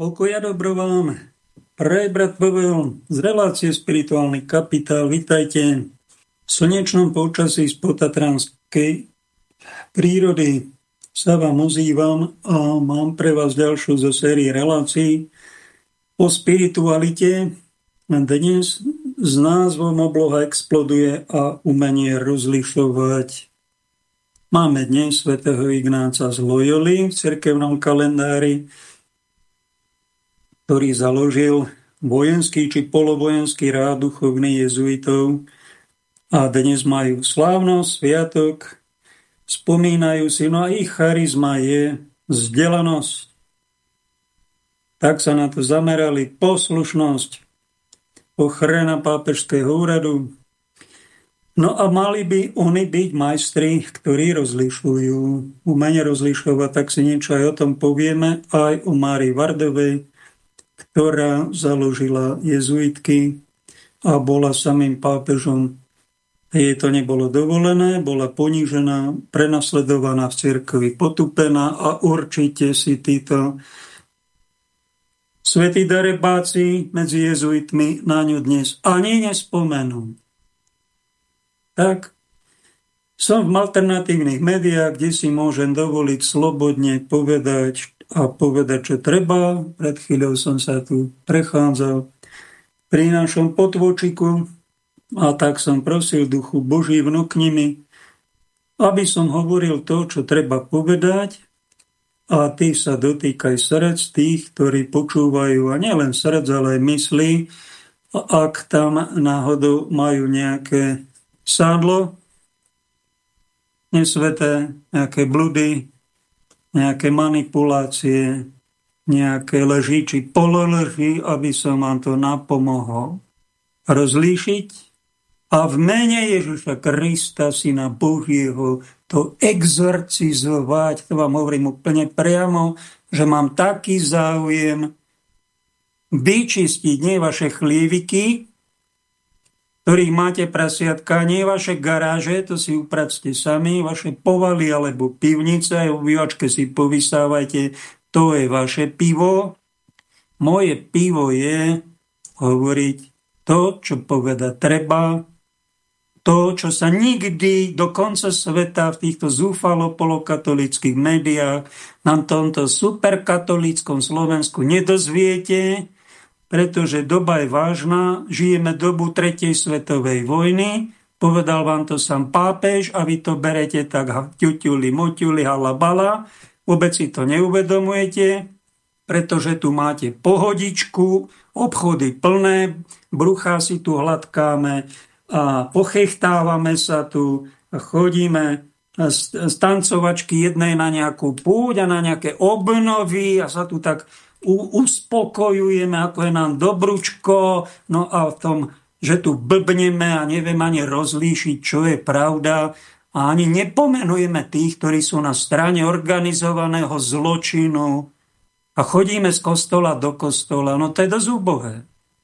Pokoj a dobro vám. Pre brat Pavel z relácie Spirituálny kapitál. Vítajte v slnečnom počasí z potatranskej prírody. Sa vám ozývam a mám pre vás ďalšiu zo série relácií o spiritualite. Dnes s názvom Obloha exploduje a umenie rozlišovať. Máme dnes svätého Ignáca z Loyoli v cirkevnom kalendári ktorý založil vojenský či polovojenský rád duchovných jezuitov a dnes majú slávnosť, sviatok, spomínajú si, no a ich charizma je vzdelanosť. Tak sa na to zamerali poslušnosť, ochrana pápežského úradu. No a mali by oni byť majstri, ktorí rozlišujú, umenie rozlišovať, tak si niečo aj o tom povieme, aj o Márii Vardovej, ktorá založila jezuitky a bola samým pápežom. Jej to nebolo dovolené, bola ponížená, prenasledovaná v cirkvi, potupená a určite si títo svetí darebáci medzi jezuitmi na ňu dnes ani nespomenú. Tak som v alternatívnych médiách, kde si môžem dovoliť slobodne povedať, a povedať, čo treba. Pred chvíľou som sa tu prechádzal pri našom potvočiku a tak som prosil duchu Boží vnúkni mi, aby som hovoril to, čo treba povedať a ty sa dotýkaj srdc tých, ktorí počúvajú a nielen srdc, ale aj myslí, ak tam náhodou majú nejaké sádlo nesveté, nejaké bludy, nejaké manipulácie, nejaké leží či pololeží, aby som vám to napomohol rozlíšiť. A v mene Ježiša Krista, Syna Božieho, to exorcizovať, to vám hovorím úplne priamo, že mám taký záujem vyčistiť nie vaše chlieviky, ktorých máte prasiatka, nie vaše garáže, to si upracte sami, vaše povaly alebo pivnice, aj obývačke si povysávajte, to je vaše pivo. Moje pivo je hovoriť to, čo poveda treba, to, čo sa nikdy do konca sveta v týchto zúfalo polokatolických médiách na tomto superkatolíckom Slovensku nedozviete, pretože doba je vážna, žijeme dobu tretej svetovej vojny, povedal vám to sám pápež a vy to berete tak ťuťuli, moťuli, halabala, vôbec si to neuvedomujete, pretože tu máte pohodičku, obchody plné, bruchá si tu hladkáme a pochechtávame sa tu, chodíme z tancovačky jednej na nejakú púť a na nejaké obnovy a sa tu tak uspokojujeme, ako je nám dobručko, no a v tom, že tu blbneme a neviem ani rozlíšiť, čo je pravda a ani nepomenujeme tých, ktorí sú na strane organizovaného zločinu a chodíme z kostola do kostola, no to je dosť úbohé.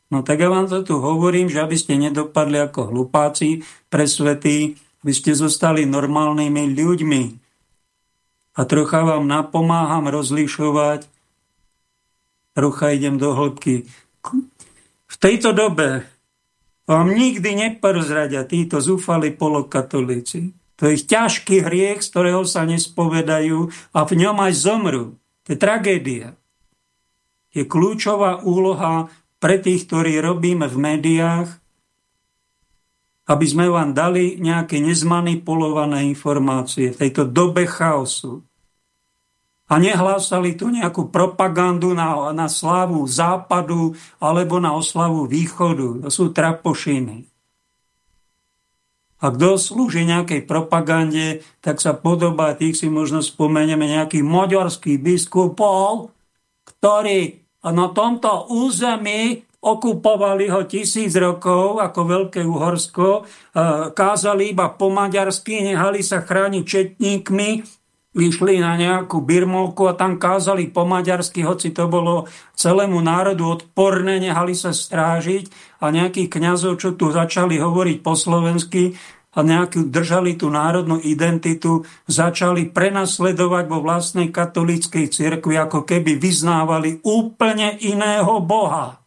No tak ja vám to tu hovorím, že aby ste nedopadli ako hlupáci presvetí, aby ste zostali normálnymi ľuďmi. A trocha vám napomáham rozlišovať rucha idem do hĺbky. V tejto dobe vám nikdy neprozradia títo zúfali polokatolíci. To je ich ťažký hriech, z ktorého sa nespovedajú a v ňom aj zomru. To je tragédia. Je kľúčová úloha pre tých, ktorí robíme v médiách, aby sme vám dali nejaké nezmanipulované informácie v tejto dobe chaosu a nehlásali tu nejakú propagandu na, na slávu západu alebo na oslavu východu. To sú trapošiny. A kto slúži nejakej propagande, tak sa podobá, tých si možno spomenieme, nejaký maďarský biskupov, ktorý na tomto území okupovali ho tisíc rokov ako Veľké Uhorsko, kázali iba po maďarsky, nehali sa chrániť četníkmi, išli na nejakú birmovku a tam kázali po maďarsky, hoci to bolo celému národu odporné, nehali sa strážiť a nejakých kňazov, čo tu začali hovoriť po slovensky a nejakú držali tú národnú identitu, začali prenasledovať vo vlastnej katolíckej cirkvi, ako keby vyznávali úplne iného boha.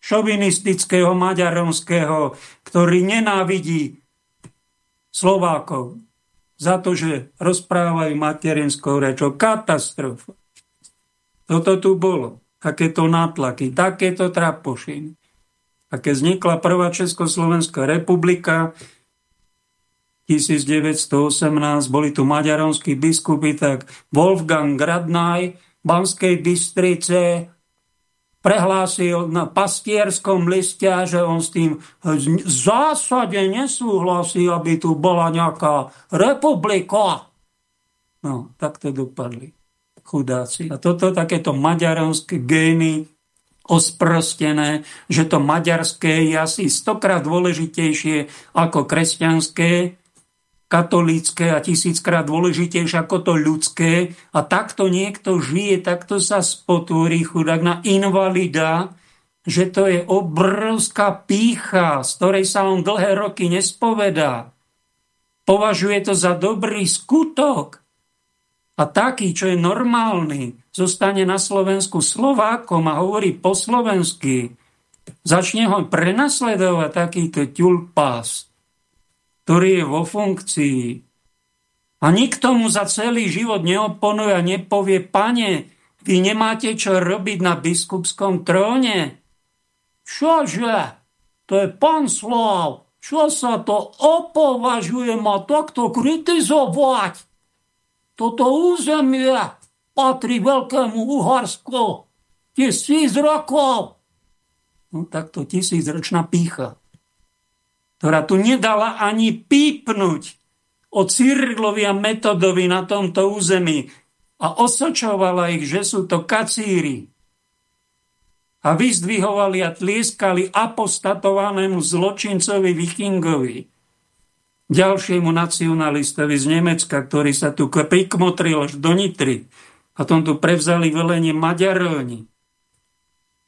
Šovinistického, maďaronského, ktorý nenávidí Slovákov za to, že rozprávajú materinskou rečou. Katastrofa. Toto tu bolo. Takéto nátlaky, takéto trapošiny. A keď vznikla prvá Československá republika, 1918 boli tu maďaronskí biskupy, tak Wolfgang Gradnaj Banskej Bystrice prehlásil na pastierskom liste, že on s tým v zásade nesúhlasí, aby tu bola nejaká republika. No, tak to dopadli chudáci. A toto takéto maďaronské gény osprostené, že to maďarské je asi stokrát dôležitejšie ako kresťanské, katolícké a tisíckrát dôležitejšie ako to ľudské a takto niekto žije, takto sa spotvorí chudák na invalida, že to je obrovská pícha, z ktorej sa on dlhé roky nespovedá. Považuje to za dobrý skutok. A taký, čo je normálny, zostane na Slovensku Slovákom a hovorí po slovensky, začne ho prenasledovať takýto ťulpás ktorý je vo funkcii. A nikto mu za celý život neoponuje a nepovie, pane, vy nemáte čo robiť na biskupskom tróne. Čože? To je pán Slav. Čo sa to opovažuje ma takto kritizovať? Toto územie patrí veľkému Uharsku. Tisíc rokov. No takto tisícročná pícha ktorá tu nedala ani pípnuť o Cyrilovi a Metodovi na tomto území a osočovala ich, že sú to kacíri. A vyzdvihovali a tlieskali apostatovanému zločincovi vikingovi, ďalšiemu nacionalistovi z Nemecka, ktorý sa tu prikmotril až do Nitry. A tom tu prevzali velenie Maďaróni.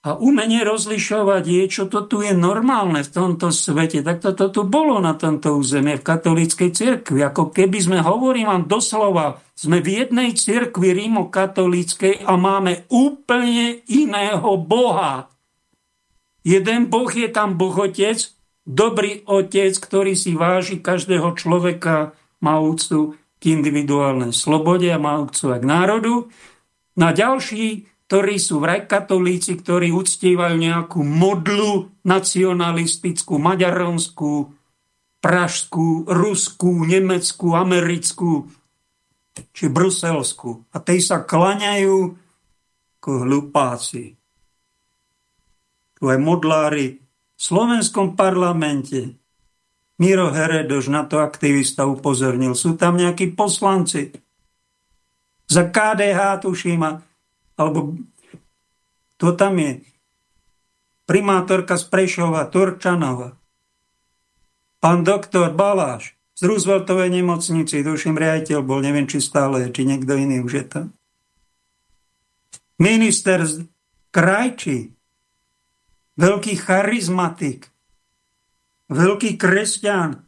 A umenie rozlišovať je, čo to tu je normálne v tomto svete. Tak toto tu bolo na tomto území v katolíckej cirkvi. Ako keby sme, hovorím vám doslova, sme v jednej cirkvi rímokatolíckej a máme úplne iného Boha. Jeden Boh je tam Boh Otec, dobrý Otec, ktorý si váži každého človeka, má úctu k individuálnej slobode a má úctu k národu. Na ďalší ktorí sú vraj katolíci, ktorí uctievajú nejakú modlu nacionalistickú, maďaronskú, pražskú, ruskú, nemeckú, americkú či bruselskú. A tej sa klaňajú ako hlupáci. Tu aj modlári v slovenskom parlamente Miro Heredoš na to aktivista upozornil. Sú tam nejakí poslanci. Za KDH tuším alebo to tam je primátorka z Prešova, Turčanova, pán doktor Baláš z Rooseveltovej nemocnici, tuším riaditeľ bol, neviem, či stále, či niekto iný už je tam. Minister z Krajči, veľký charizmatik, veľký kresťan,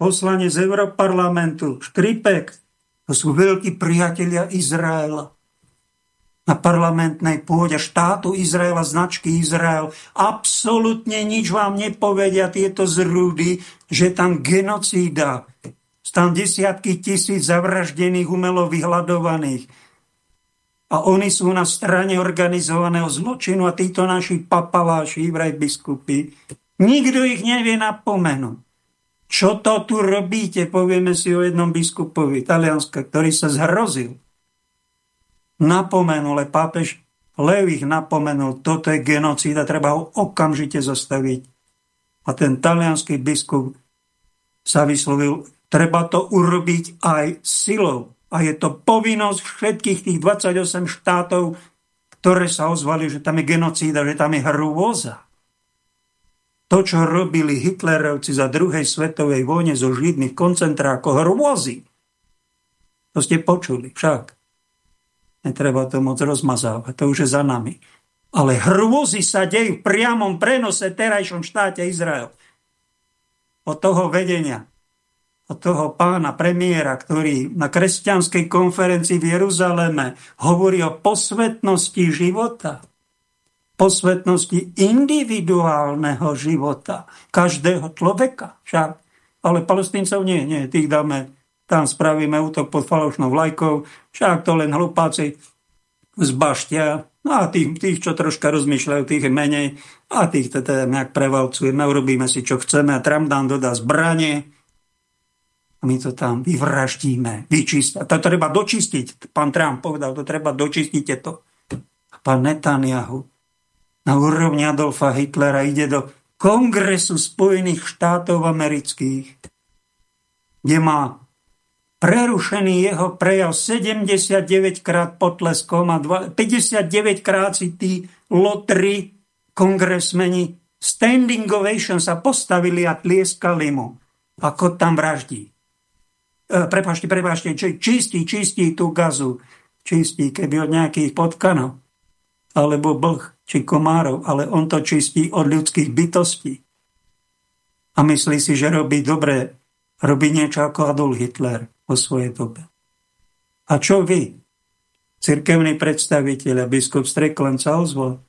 poslanec Europarlamentu, Škripek, to sú veľkí priatelia Izraela na parlamentnej pôde štátu Izraela, značky Izrael. Absolutne nič vám nepovedia tieto zrúdy, že tam genocída. Tam desiatky tisíc zavraždených, umelo vyhľadovaných. A oni sú na strane organizovaného zločinu a títo naši papaláši, vraj biskupy, nikto ich nevie napomenúť. Čo to tu robíte, povieme si o jednom biskupovi Talianska, ktorý sa zhrozil napomenul, pápež Lev ich napomenul, toto je genocída, treba ho okamžite zastaviť. A ten talianský biskup sa vyslovil, treba to urobiť aj silou. A je to povinnosť všetkých tých 28 štátov, ktoré sa ozvali, že tam je genocída, že tam je hrôza. To, čo robili Hitlerovci za druhej svetovej vojne zo židných koncentrákov, hrôzy. To ste počuli však. Netreba to moc rozmazávať, to už je za nami. Ale hrôzy sa dejú v priamom prenose terajšom štáte Izrael. od toho vedenia, od toho pána premiéra, ktorý na kresťanskej konferencii v Jeruzaleme hovorí o posvetnosti života, posvetnosti individuálneho života každého človeka však. Ale palestíncov nie, nie, tých dáme, tam spravíme útok pod falošnou vlajkou, však to len hlupáci zbaštia, No a tých, tých, čo troška rozmýšľajú, tých je menej a tých teda nejak prevalcujeme, urobíme si, čo chceme a Trump nám dodá zbranie a my to tam vyvraždíme, vyčistíme. To treba dočistiť. Pán Trump povedal, to treba dočistiť to. A pán Netanyahu na úrovni Adolfa Hitlera ide do Kongresu Spojených štátov amerických, kde má prerušený jeho prejav 79 krát potleskom a 59 krát si tí lotri kongresmeni standing ovation sa postavili a tlieskali mu. Ako tam vraždí. E, prepašte, prepašte, čistí, čistí tú gazu. Čistí, keby od nejakých potkanov. Alebo blh, či komárov. Ale on to čistí od ľudských bytostí. A myslí si, že robí dobre. Robí niečo ako Adolf Hitler o svojej dobe. A čo vy, cirkevní predstaviteľ a biskup Streklen sa ozval,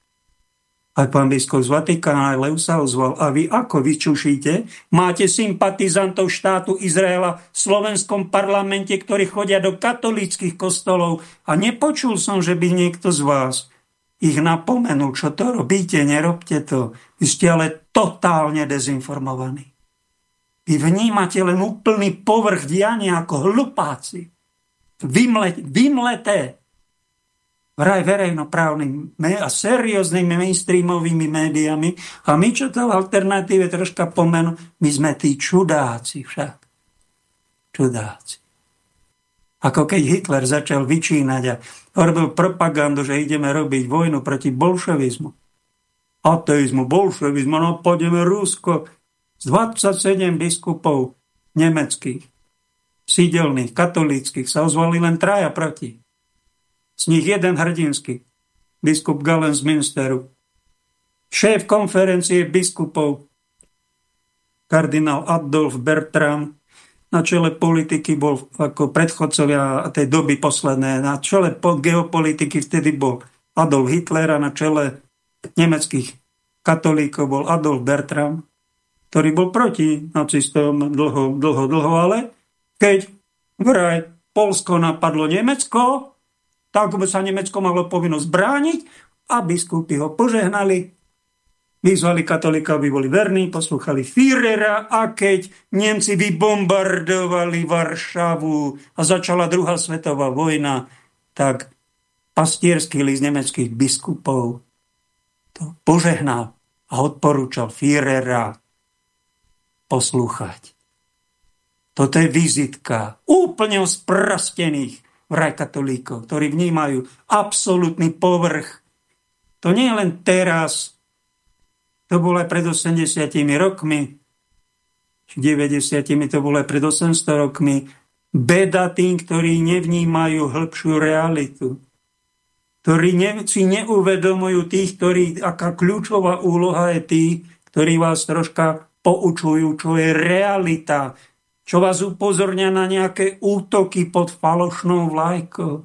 aj pán biskup z Vatikána, Lev sa ozval. A vy ako vyčušíte? Máte sympatizantov štátu Izraela v slovenskom parlamente, ktorí chodia do katolíckých kostolov a nepočul som, že by niekto z vás ich napomenul, čo to robíte, nerobte to. Vy ste ale totálne dezinformovaní. Vy vnímate len úplný povrch diania ako hlupáci. Vymle, vymleté vraj verejnoprávnymi a serióznymi mainstreamovými médiami a my, čo to v alternatíve troška pomenu, my sme tí čudáci však. Čudáci. Ako keď Hitler začal vyčínať a robil propagandu, že ideme robiť vojnu proti bolševizmu. Ateizmu, bolševizmu, no pôjdeme Rusko, 27 biskupov nemeckých, sídelných, katolíckých sa ozvali len traja proti. Z nich jeden hrdinský, biskup Galen z Minsteru. Šéf konferencie biskupov, kardinál Adolf Bertram, na čele politiky bol ako predchodcovia tej doby posledné, na čele geopolitiky vtedy bol Adolf Hitler a na čele nemeckých katolíkov bol Adolf Bertram ktorý bol proti nacistom dlho, dlho, dlho, ale keď vraj Polsko napadlo Nemecko, tak by sa Nemecko malo povinnosť brániť a biskupy ho požehnali, vyzvali katolika, aby boli verní, poslúchali Führera a keď Nemci vybombardovali Varšavu a začala druhá svetová vojna, tak pastierský list nemeckých biskupov to požehnal a odporúčal Führera poslúchať. Toto je vizitka úplne sprastených vraj katolíkov, ktorí vnímajú absolútny povrch. To nie je len teraz, to bolo aj pred 80 rokmi, 90 to bolo aj pred 800 rokmi. Beda tým, ktorí nevnímajú hĺbšiu realitu ktorí ne, si neuvedomujú tých, ktorí, aká kľúčová úloha je tých, ktorí vás troška poučujú, čo je realita, čo vás upozorňa na nejaké útoky pod falošnou vlajkou,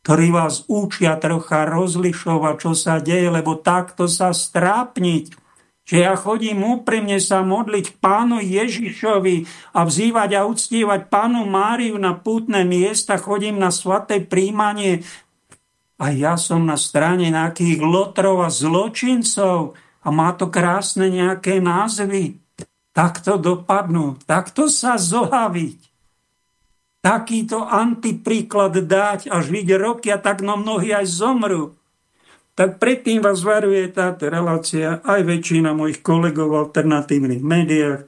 ktorí vás učia trocha rozlišovať, čo sa deje, lebo takto sa strápniť, že ja chodím úprimne sa modliť k pánu Ježišovi a vzývať a uctívať pánu Máriu na pútne miesta, chodím na svaté príjmanie a ja som na strane nejakých lotrov a zločincov, a má to krásne nejaké názvy. Takto dopadnú, takto sa zohaviť. Takýto antipríklad dať a žiť roky a tak no mnohí aj zomru. Tak predtým vás varuje táto relácia aj väčšina mojich kolegov v alternatívnych médiách.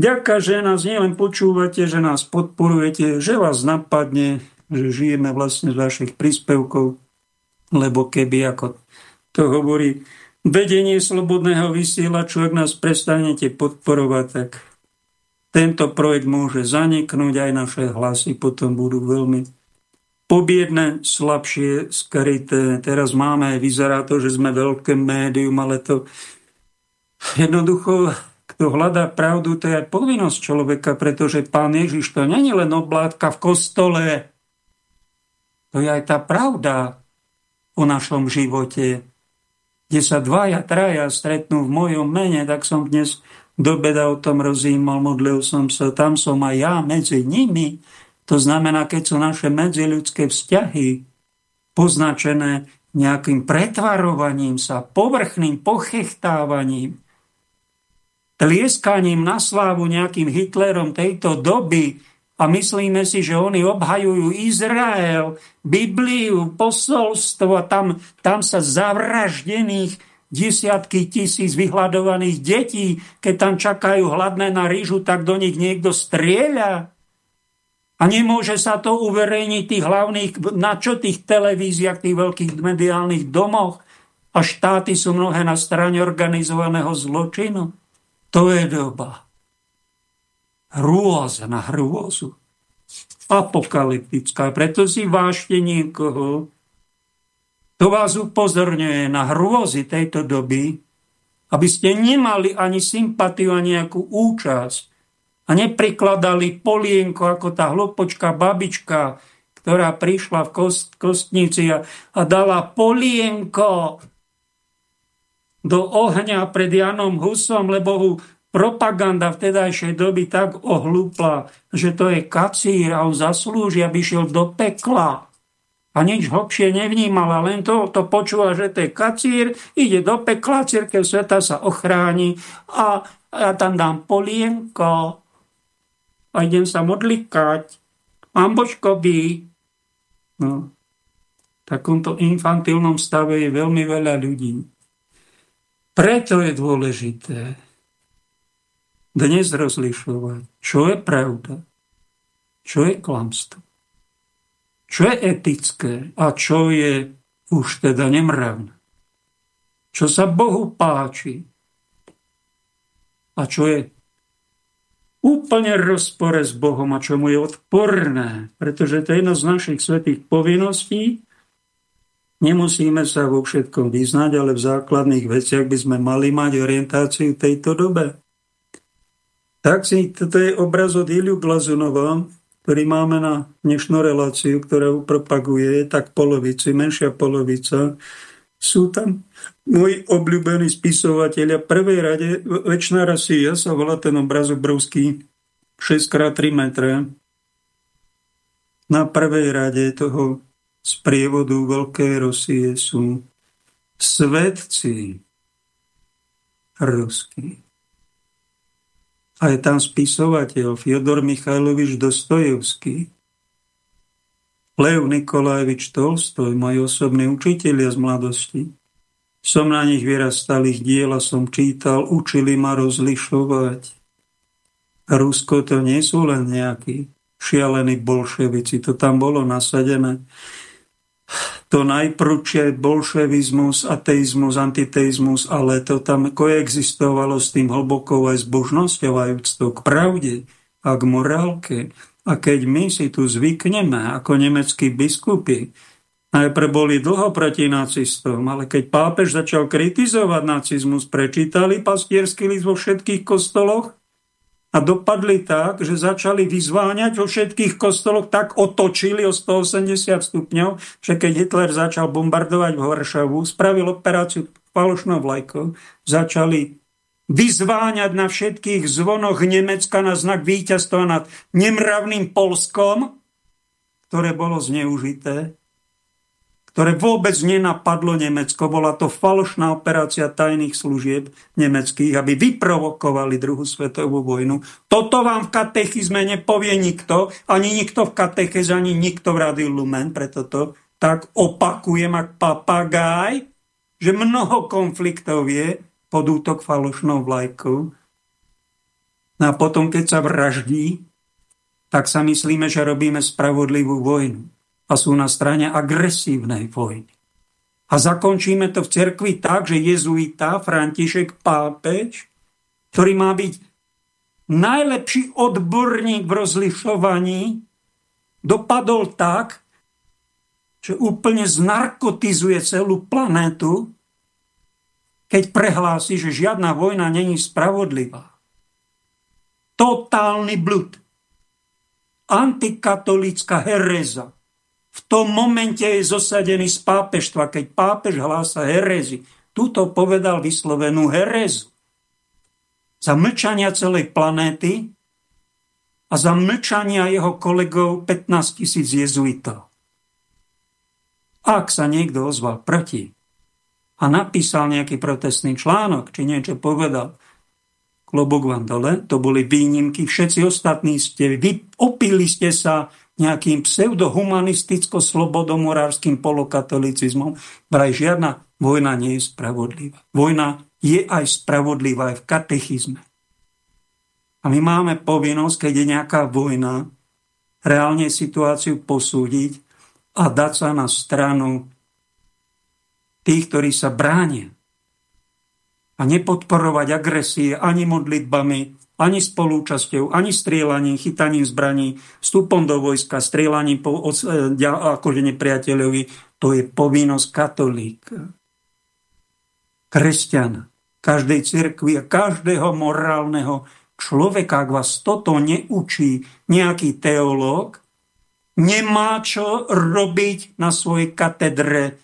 Ďaká, že nás nielen počúvate, že nás podporujete, že vás napadne, že žijeme vlastne z vašich príspevkov, lebo keby, ako to hovorí vedenie slobodného vysielaču, ak nás prestanete podporovať, tak tento projekt môže zaniknúť, aj naše hlasy potom budú veľmi pobiedne, slabšie, skryté. Teraz máme, vyzerá to, že sme veľké médium, ale to jednoducho, kto hľadá pravdu, to je aj povinnosť človeka, pretože pán Ježiš to není len oblátka v kostole. To je aj tá pravda o našom živote. Kde sa dvaja, traja stretnú v mojom mene, tak som dnes do beda o tom rozímal, modlil som sa, tam som aj ja medzi nimi. To znamená, keď sú naše medziľudské vzťahy poznačené nejakým pretvarovaním sa, povrchným pochechtávaním, tlieskaním na slávu nejakým Hitlerom tejto doby a myslíme si, že oni obhajujú Izrael, Bibliu, posolstvo a tam, tam sa zavraždených desiatky tisíc vyhľadovaných detí, keď tam čakajú hladné na rýžu, tak do nich niekto strieľa. A nemôže sa to uverejniť tých hlavných, na čo tých televíziách, tých veľkých mediálnych domoch. A štáty sú mnohé na strane organizovaného zločinu. To je doba. Hrôza na hrôzu. Apokalyptická. Preto si vážte niekoho, to vás upozorňuje na hrôzy tejto doby, aby ste nemali ani sympatiu, ani nejakú účasť a neprikladali polienko ako tá hlupočka babička, ktorá prišla v kost, kostnici a, a dala polienko do ohňa pred Janom Husom, lebo ho propaganda vtedajšej doby tak ohlúpla, že to je kacír a zaslúži, aby šiel do pekla. A nič hlbšie nevnímala, len to, to počula, že to je kacír, ide do pekla, církev sveta sa ochráni a ja tam dám polienko a idem sa modlikať. Mám božkovi. No. V takomto infantilnom stave je veľmi veľa ľudí. Preto je dôležité dnes rozlišovať, čo je pravda, čo je klamstvo, čo je etické a čo je už teda nemravné. Čo sa Bohu páči a čo je úplne rozpore s Bohom a čo mu je odporné, pretože to je jedna z našich svetých povinností, Nemusíme sa vo všetkom vyznať, ale v základných veciach by sme mali mať orientáciu tejto dobe. Tak si, toto je obraz od Iliu Glazunova, ktorý máme na dnešnú reláciu, ktorá propaguje tak polovici, menšia polovica. Sú tam moji obľúbení spisovateľia. V prvej rade Večná Rasia sa volá ten obraz obrovský 6x3 metre. Na prvej rade toho z prievodu Veľkej Rosie sú svetci ruskí. A je tam spisovateľ Fyodor Michajlovič Dostojevský, Lev Nikolajevič Tolstoj, moji osobní učitelia z mladosti. Som na nich vyrastal, ich diela som čítal, učili ma rozlišovať. Rusko to nie sú len nejakí šialení bolševici, to tam bolo nasadené to najprúčie bolševizmus, ateizmus, antiteizmus, ale to tam koexistovalo s tým hlbokou aj zbožnosťou a úctou k pravde a k morálke. A keď my si tu zvykneme ako nemeckí biskupy, najprv boli dlho proti nacistom, ale keď pápež začal kritizovať nacizmus, prečítali pastierský list vo všetkých kostoloch a dopadli tak, že začali vyzváňať vo všetkých kostoloch, tak otočili o 180 stupňov, že keď Hitler začal bombardovať v Varšavu, spravil operáciu falošnou vlajkou, začali vyzváňať na všetkých zvonoch Nemecka na znak víťazstva nad nemravným Polskom, ktoré bolo zneužité ktoré vôbec nenapadlo Nemecko. Bola to falošná operácia tajných služieb nemeckých, aby vyprovokovali druhú svetovú vojnu. Toto vám v katechizme nepovie nikto, ani nikto v katecheze, ani nikto v Radiu Lumen, preto to tak opakujem ak papagáj, že mnoho konfliktov je pod útok falošnou vlajkou. No a potom, keď sa vraždí, tak sa myslíme, že robíme spravodlivú vojnu a sú na strane agresívnej vojny. A zakončíme to v cerkvi tak, že jezuita František Pápež, ktorý má byť najlepší odborník v rozlišovaní, dopadol tak, že úplne znarkotizuje celú planetu, keď prehlási, že žiadna vojna není spravodlivá. totálny blud. Antikatolická hereza. V tom momente je zosadený z pápežstva, keď pápež hlása herezy. Tuto povedal vyslovenú herezu. Za mlčania celej planéty a za mlčania jeho kolegov 15 tisíc jezuitov. Ak sa niekto ozval proti a napísal nejaký protestný článok, či niečo povedal, klobok vám dole, to boli výnimky, všetci ostatní ste, vy opili ste sa nejakým pseudohumanisticko-slobodomorárským polokatolicizmom. Vraj žiadna vojna nie je spravodlivá. Vojna je aj spravodlivá aj v katechizme. A my máme povinnosť, keď je nejaká vojna, reálne situáciu posúdiť a dať sa na stranu tých, ktorí sa bránia. A nepodporovať agresie ani modlitbami, ani spolúčasťou, ani strieľaním, chytaním zbraní, vstupom do vojska, strieľaním po, e, akože nepriateľovi. To je povinnosť katolíka. Kresťana, každej cirkvi a každého morálneho človeka, ak vás toto neučí nejaký teológ, nemá čo robiť na svojej katedre,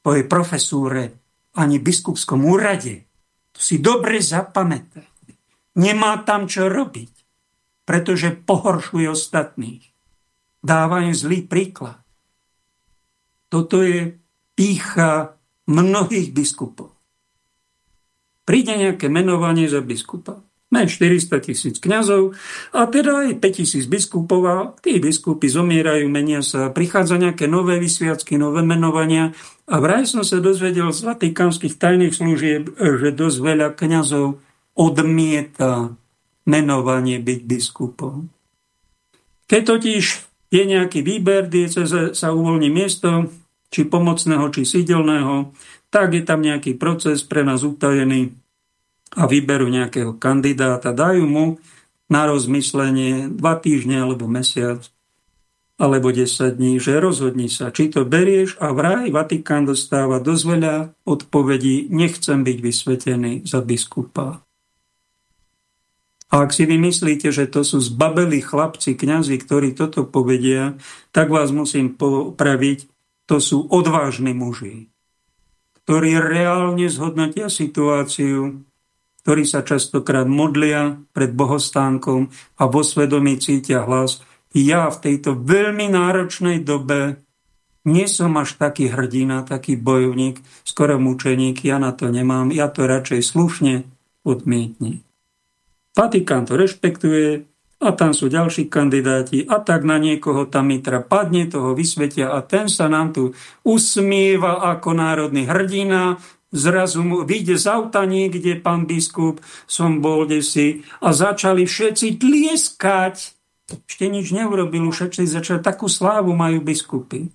svojej profesúre, ani biskupskom úrade. To si dobre zapamätaj. Nemá tam čo robiť, pretože pohoršuje ostatných. Dáva im zlý príklad. Toto je pícha mnohých biskupov. Príde nejaké menovanie za biskupa. Máme 400 tisíc kňazov a teda aj 5 tisíc biskupov a tí biskupy zomierajú, menia sa, prichádza nejaké nové vysviacky, nové menovania a vraj som sa dozvedel z vatikánskych tajných služieb, že dosť veľa kňazov odmieta menovanie byť biskupom. Keď totiž je nejaký výber, dieceze sa uvoľní miesto, či pomocného, či sídelného, tak je tam nejaký proces pre nás utajený, a vyberú nejakého kandidáta, dajú mu na rozmyslenie dva týždne alebo mesiac alebo 10 dní, že rozhodni sa, či to berieš a vraj Vatikán dostáva dosť veľa odpovedí, nechcem byť vysvetený za biskupa. A ak si vy myslíte, že to sú zbabelí chlapci, kňazi, ktorí toto povedia, tak vás musím popraviť, to sú odvážni muži, ktorí reálne zhodnotia situáciu, ktorí sa častokrát modlia pred bohostánkom a vo svedomí cítia hlas. Ja v tejto veľmi náročnej dobe nie som až taký hrdina, taký bojovník, skoro mučeník, ja na to nemám, ja to radšej slušne odmietni. Vatikán to rešpektuje a tam sú ďalší kandidáti a tak na niekoho tá mitra padne, toho vysvetia a ten sa nám tu usmieva ako národný hrdina, Zrazu mu vyjde z auta niekde, pán biskup, som bol desi a začali všetci tlieskať. Ešte nič neurobil, všetci začali, takú slávu majú biskupy.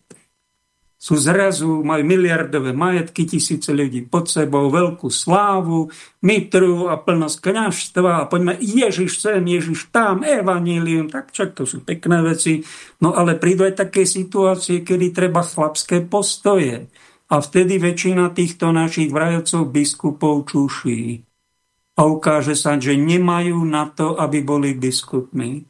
Sú zrazu, majú miliardové majetky, tisíce ľudí pod sebou, veľkú slávu, mitru a plnosť kňažstva a poďme Ježiš sem, Ježiš tam, evanílium, tak čak to sú pekné veci. No ale prídu aj také situácie, kedy treba chlapské postoje a vtedy väčšina týchto našich vrajocov biskupov čuší. A ukáže sa, že nemajú na to, aby boli biskupmi.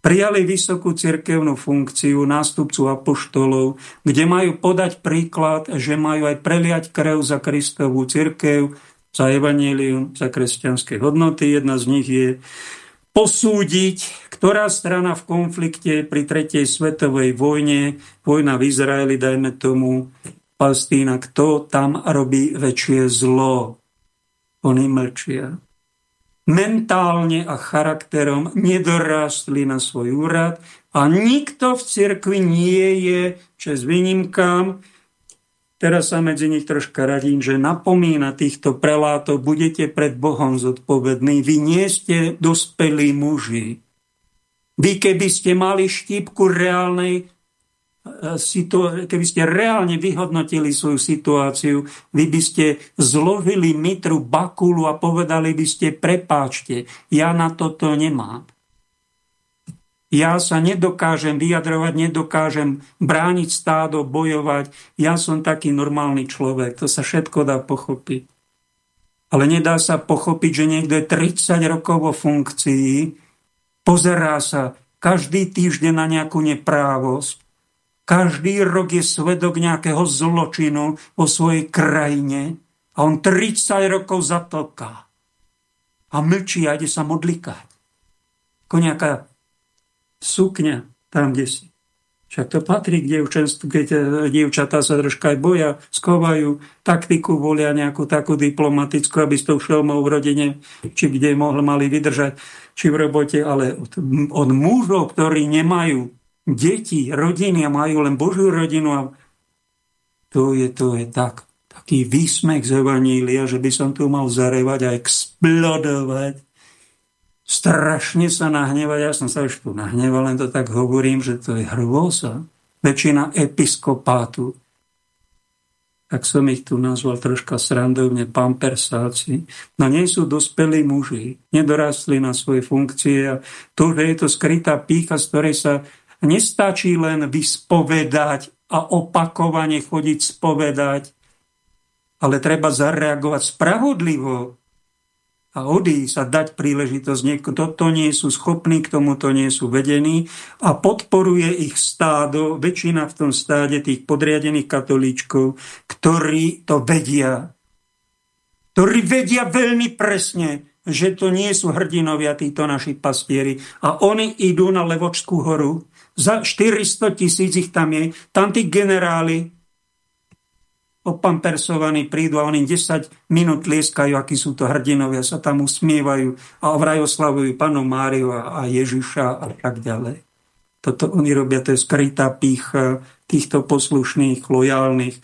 Prijali vysokú cirkevnú funkciu nástupcu apoštolov, kde majú podať príklad, že majú aj preliať krev za Kristovú cirkev, za evanílium, za kresťanské hodnoty. Jedna z nich je posúdiť, ktorá strana v konflikte pri tretej svetovej vojne, vojna v Izraeli, dajme tomu, Palestína, kto tam robí väčšie zlo. Oni mlčia. Mentálne a charakterom nedorástli na svoj úrad a nikto v cirkvi nie je, čes výnimkám, teraz sa medzi nich troška radím, že napomína týchto prelátov, budete pred Bohom zodpovední. Vy nie ste dospelí muži. Vy keby ste mali štípku reálnej keby ste reálne vyhodnotili svoju situáciu, vy by ste zlovili mitru bakulu a povedali by ste, prepáčte, ja na toto nemám. Ja sa nedokážem vyjadrovať, nedokážem brániť stádo, bojovať. Ja som taký normálny človek. To sa všetko dá pochopiť. Ale nedá sa pochopiť, že niekto je 30 rokov vo funkcii, pozerá sa každý týždeň na nejakú neprávosť, každý rok je svedok nejakého zločinu vo svojej krajine a on 30 rokov zatlká. A mlčí a ide sa modlikať. Ako nejaká sukňa tam, kde si. Však to patrí k dievčenstvu, keď e, dievčatá sa troška aj boja, skovajú, taktiku volia nejakú takú diplomatickú, aby s tou šelmou v rodine, či kde mohli mali vydržať, či v robote, ale od, od mužov, ktorí nemajú deti, rodiny a majú len Božiu rodinu a to je, to je tak, taký výsmech z Evanília, že by som tu mal zarevať a explodovať strašne sa nahnevať. Ja som sa už tu nahneval, len to tak hovorím, že to je hrôza. Väčšina episkopátu, tak som ich tu nazval troška srandovne, pampersáci. No nie sú dospelí muži, nedorastli na svoje funkcie a to, že je to skrytá pícha, z ktorej sa nestačí len vyspovedať a opakovane chodiť spovedať, ale treba zareagovať spravodlivo, a odísť a dať príležitosť. Niekto to nie sú schopní, k tomu to nie sú vedení a podporuje ich stádo, väčšina v tom stáde tých podriadených katolíčkov, ktorí to vedia. Ktorí vedia veľmi presne, že to nie sú hrdinovia títo naši pastieri a oni idú na Levočskú horu. Za 400 tisíc ich tam je. Tam tí generáli, opampersovaní prídu a oni 10 minút lieskajú, akí sú to hrdinovia, sa tam usmievajú a vraj oslavujú panu Máriu a Ježiša a tak ďalej. Toto oni robia, to je skrytá pícha týchto poslušných, lojálnych.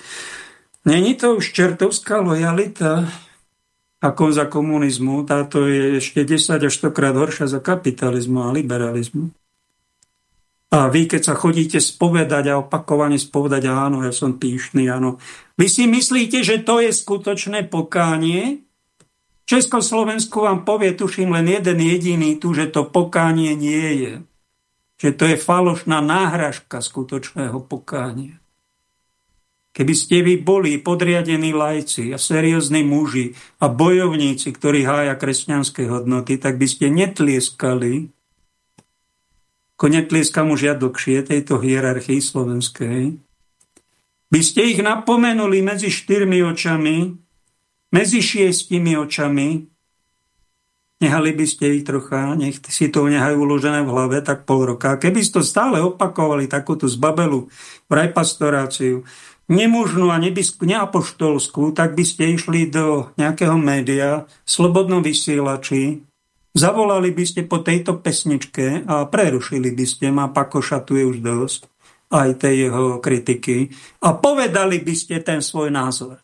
Není to už čertovská lojalita, ako za komunizmu, táto je ešte 10 až 100 krát horšia za kapitalizmu a liberalizmu. A vy, keď sa chodíte spovedať a opakovane spovedať, áno, ja som píšný, áno. Vy si myslíte, že to je skutočné pokánie? Československu vám povie, tuším, len jeden jediný tu, že to pokánie nie je. Že to je falošná náhražka skutočného pokánia. Keby ste vy boli podriadení lajci a seriózni muži a bojovníci, ktorí hája kresťanské hodnoty, tak by ste netlieskali už ja dlhšie tejto hierarchii slovenskej, by ste ich napomenuli medzi štyrmi očami, medzi šiestimi očami, nehali by ste ich trocha, nech si to nehajú uložené v hlave, tak pol roka. Keby ste to stále opakovali, takúto zbabelu, vrajpastoráciu, nemužnú a neapoštolskú, tak by ste išli do nejakého média, slobodnom vysielači, Zavolali by ste po tejto pesničke a prerušili by ste ma, Pakoša tu je už dosť, aj tej jeho kritiky, a povedali by ste ten svoj názor.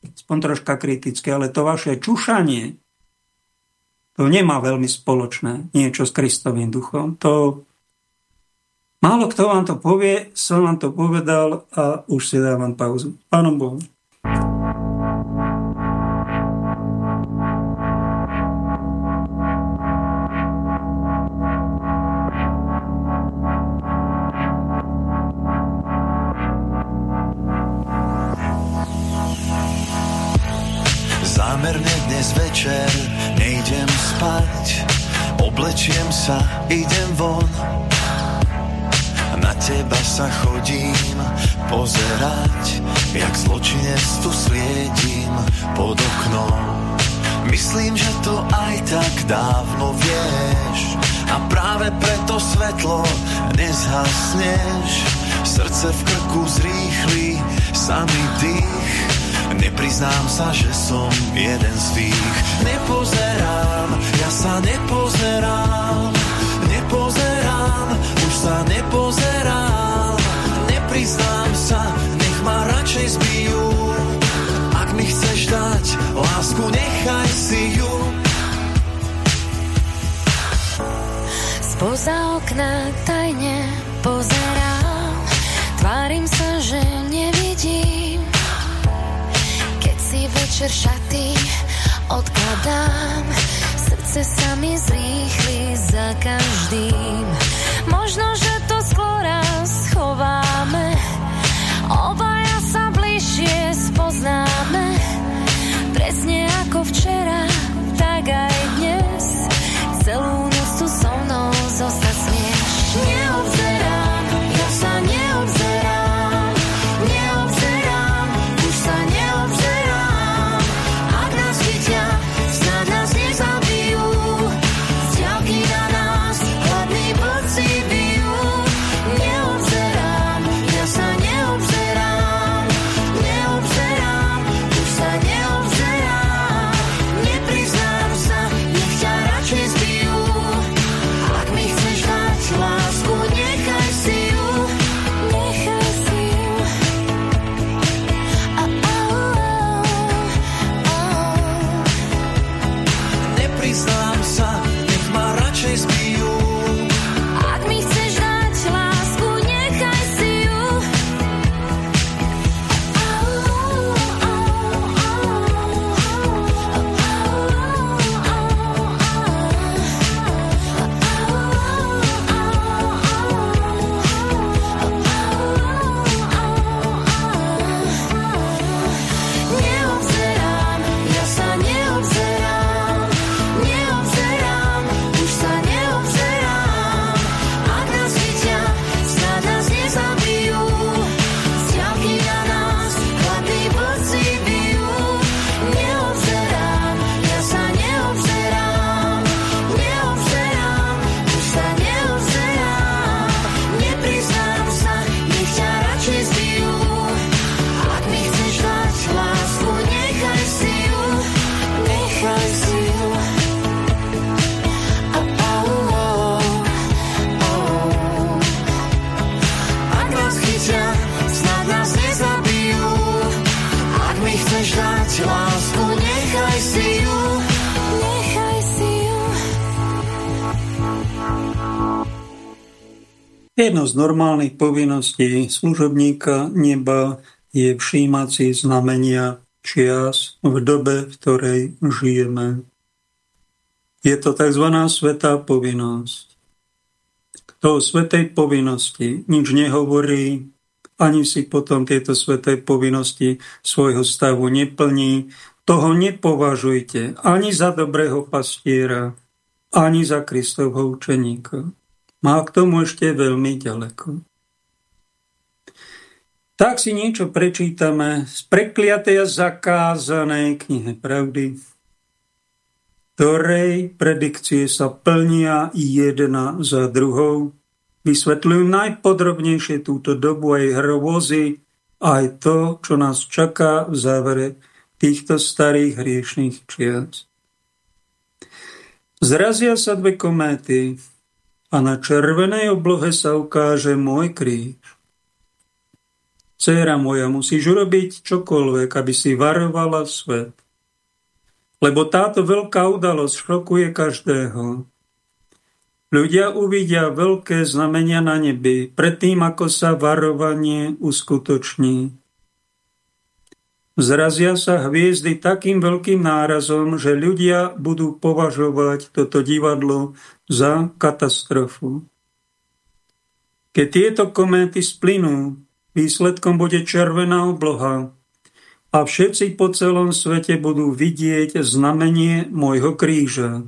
Aspoň troška kritické, ale to vaše čušanie, to nemá veľmi spoločné niečo s Kristovým duchom. To málo kto vám to povie, som vám to povedal a už si dávam pauzu. Pánom Bohu. Sa, idem von. Na teba sa chodím pozerať Jak zločinec tu sliedím pod oknom. Myslím, že to aj tak dávno vieš A práve preto svetlo nezhasneš. Srdce v krku zrýchli, samý dých. Nepriznám sa, že som jeden z tých. Nepozerám, ja sa nepozerám Nepozerám, už sa nepozerám Nepriznám sa, nech ma radšej zbijú. Ak mi chceš dať lásku, nechaj si ju. Spoza okna tajne pozerám Tvárim sa, že nevidím. Si večer šaty odkladám Srdce sa mi zrýchli za každým Možno, že to skôr schováme. Obaja sa bližšie spoznáme. Presne ako včera Jedno z normálnych povinností služobníka neba je všímať si znamenia čias v dobe, v ktorej žijeme. Je to tzv. svetá povinnosť. Kto o svetej povinnosti nič nehovorí, ani si potom tieto sveté povinnosti svojho stavu neplní, toho nepovažujte ani za dobrého pastiera, ani za Kristovho učeníka. Má k tomu ešte veľmi ďaleko. Tak si niečo prečítame z prekliatej a zakázanej knihy pravdy, ktorej predikcie sa plnia jedna za druhou, vysvetľujú najpodrobnejšie túto dobu aj hrôzy, aj to, čo nás čaká v závere týchto starých hriešných čias. Zrazia sa dve kométy a na červenej oblohe sa ukáže môj kríž. Céra moja, musíš urobiť čokoľvek, aby si varovala svet. Lebo táto veľká udalosť šokuje každého. Ľudia uvidia veľké znamenia na nebi predtým, ako sa varovanie uskutoční. Zrazia sa hviezdy takým veľkým nárazom, že ľudia budú považovať toto divadlo za katastrofu. Keď tieto kométy splynú, Výsledkom bude červená obloha a všetci po celom svete budú vidieť znamenie môjho kríža.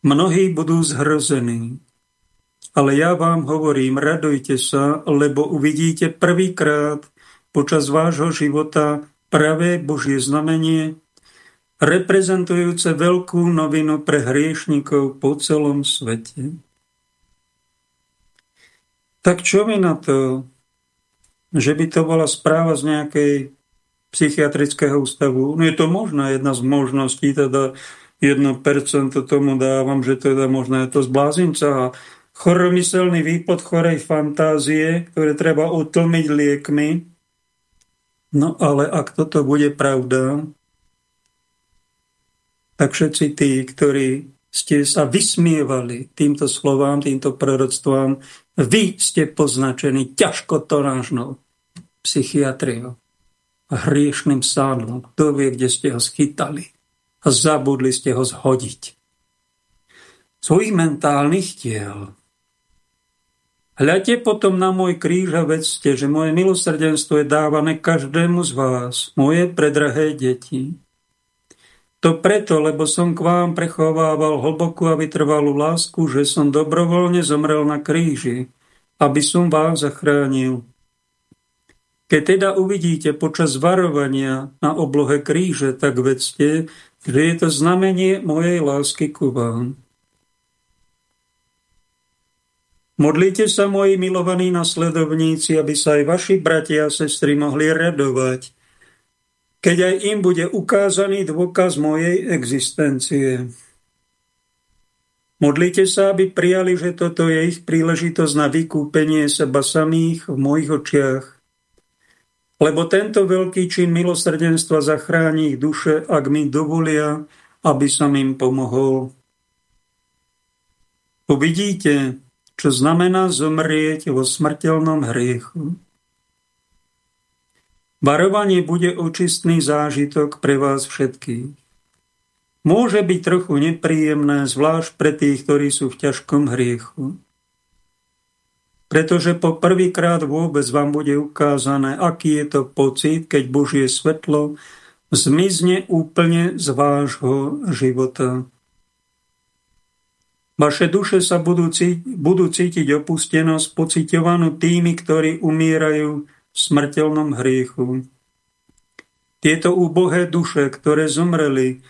Mnohí budú zhrození. Ale ja vám hovorím, radujte sa, lebo uvidíte prvýkrát počas vášho života pravé Božie znamenie, reprezentujúce veľkú novinu pre hriešnikov po celom svete. Tak čo mi na to, že by to bola správa z nejakej psychiatrického ústavu? No je to možná jedna z možností, teda 1% tomu dávam, že teda možno je to z blázinca a choromyselný výpod chorej fantázie, ktoré treba utlmiť liekmi. No ale ak toto bude pravda, tak všetci tí, ktorí ste sa vysmievali týmto slovám, týmto proroctvám, vy ste poznačení ťažko torážnou psychiatriou a hriešným sádlom. Kto vie, kde ste ho schytali a zabudli ste ho zhodiť. Svojich mentálnych tiel. Hľadte potom na môj kríž a vedzte, že moje milosrdenstvo je dávané každému z vás, moje predrahé deti. To preto, lebo som k vám prechovával hlbokú a vytrvalú lásku, že som dobrovoľne zomrel na kríži, aby som vás zachránil. Keď teda uvidíte počas varovania na oblohe kríže, tak vedzte, že je to znamenie mojej lásky ku vám. Modlite sa, moji milovaní nasledovníci, aby sa aj vaši bratia a sestry mohli radovať, keď aj im bude ukázaný dôkaz mojej existencie. Modlite sa, aby prijali, že toto je ich príležitosť na vykúpenie seba samých v mojich očiach. Lebo tento veľký čin milosrdenstva zachráni ich duše, ak mi dovolia, aby som im pomohol. Uvidíte, čo znamená zomrieť vo smrteľnom hriechu. Varovanie bude očistný zážitok pre vás všetkých. Môže byť trochu nepríjemné, zvlášť pre tých, ktorí sú v ťažkom hriechu. Pretože po prvýkrát vôbec vám bude ukázané, aký je to pocit, keď Božie svetlo zmizne úplne z vášho života. Vaše duše sa budú cítiť, budú cítiť opustenosť pociťovanú tými, ktorí umierajú v smrteľnom hriechu. Tieto úbohé duše, ktoré zomreli,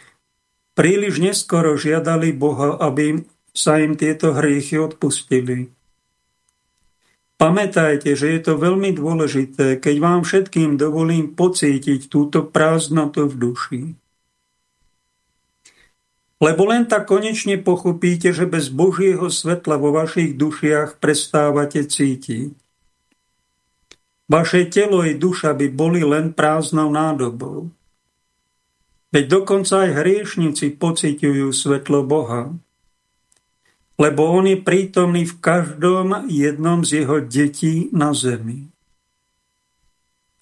príliš neskoro žiadali Boha, aby sa im tieto hriechy odpustili. Pamätajte, že je to veľmi dôležité, keď vám všetkým dovolím pocítiť túto prázdnotu v duši. Lebo len tak konečne pochopíte, že bez Božieho svetla vo vašich dušiach prestávate cítiť. Vaše telo i duša by boli len prázdnou nádobou. Veď dokonca aj hriešnici pociťujú svetlo Boha, lebo on je prítomný v každom jednom z jeho detí na zemi.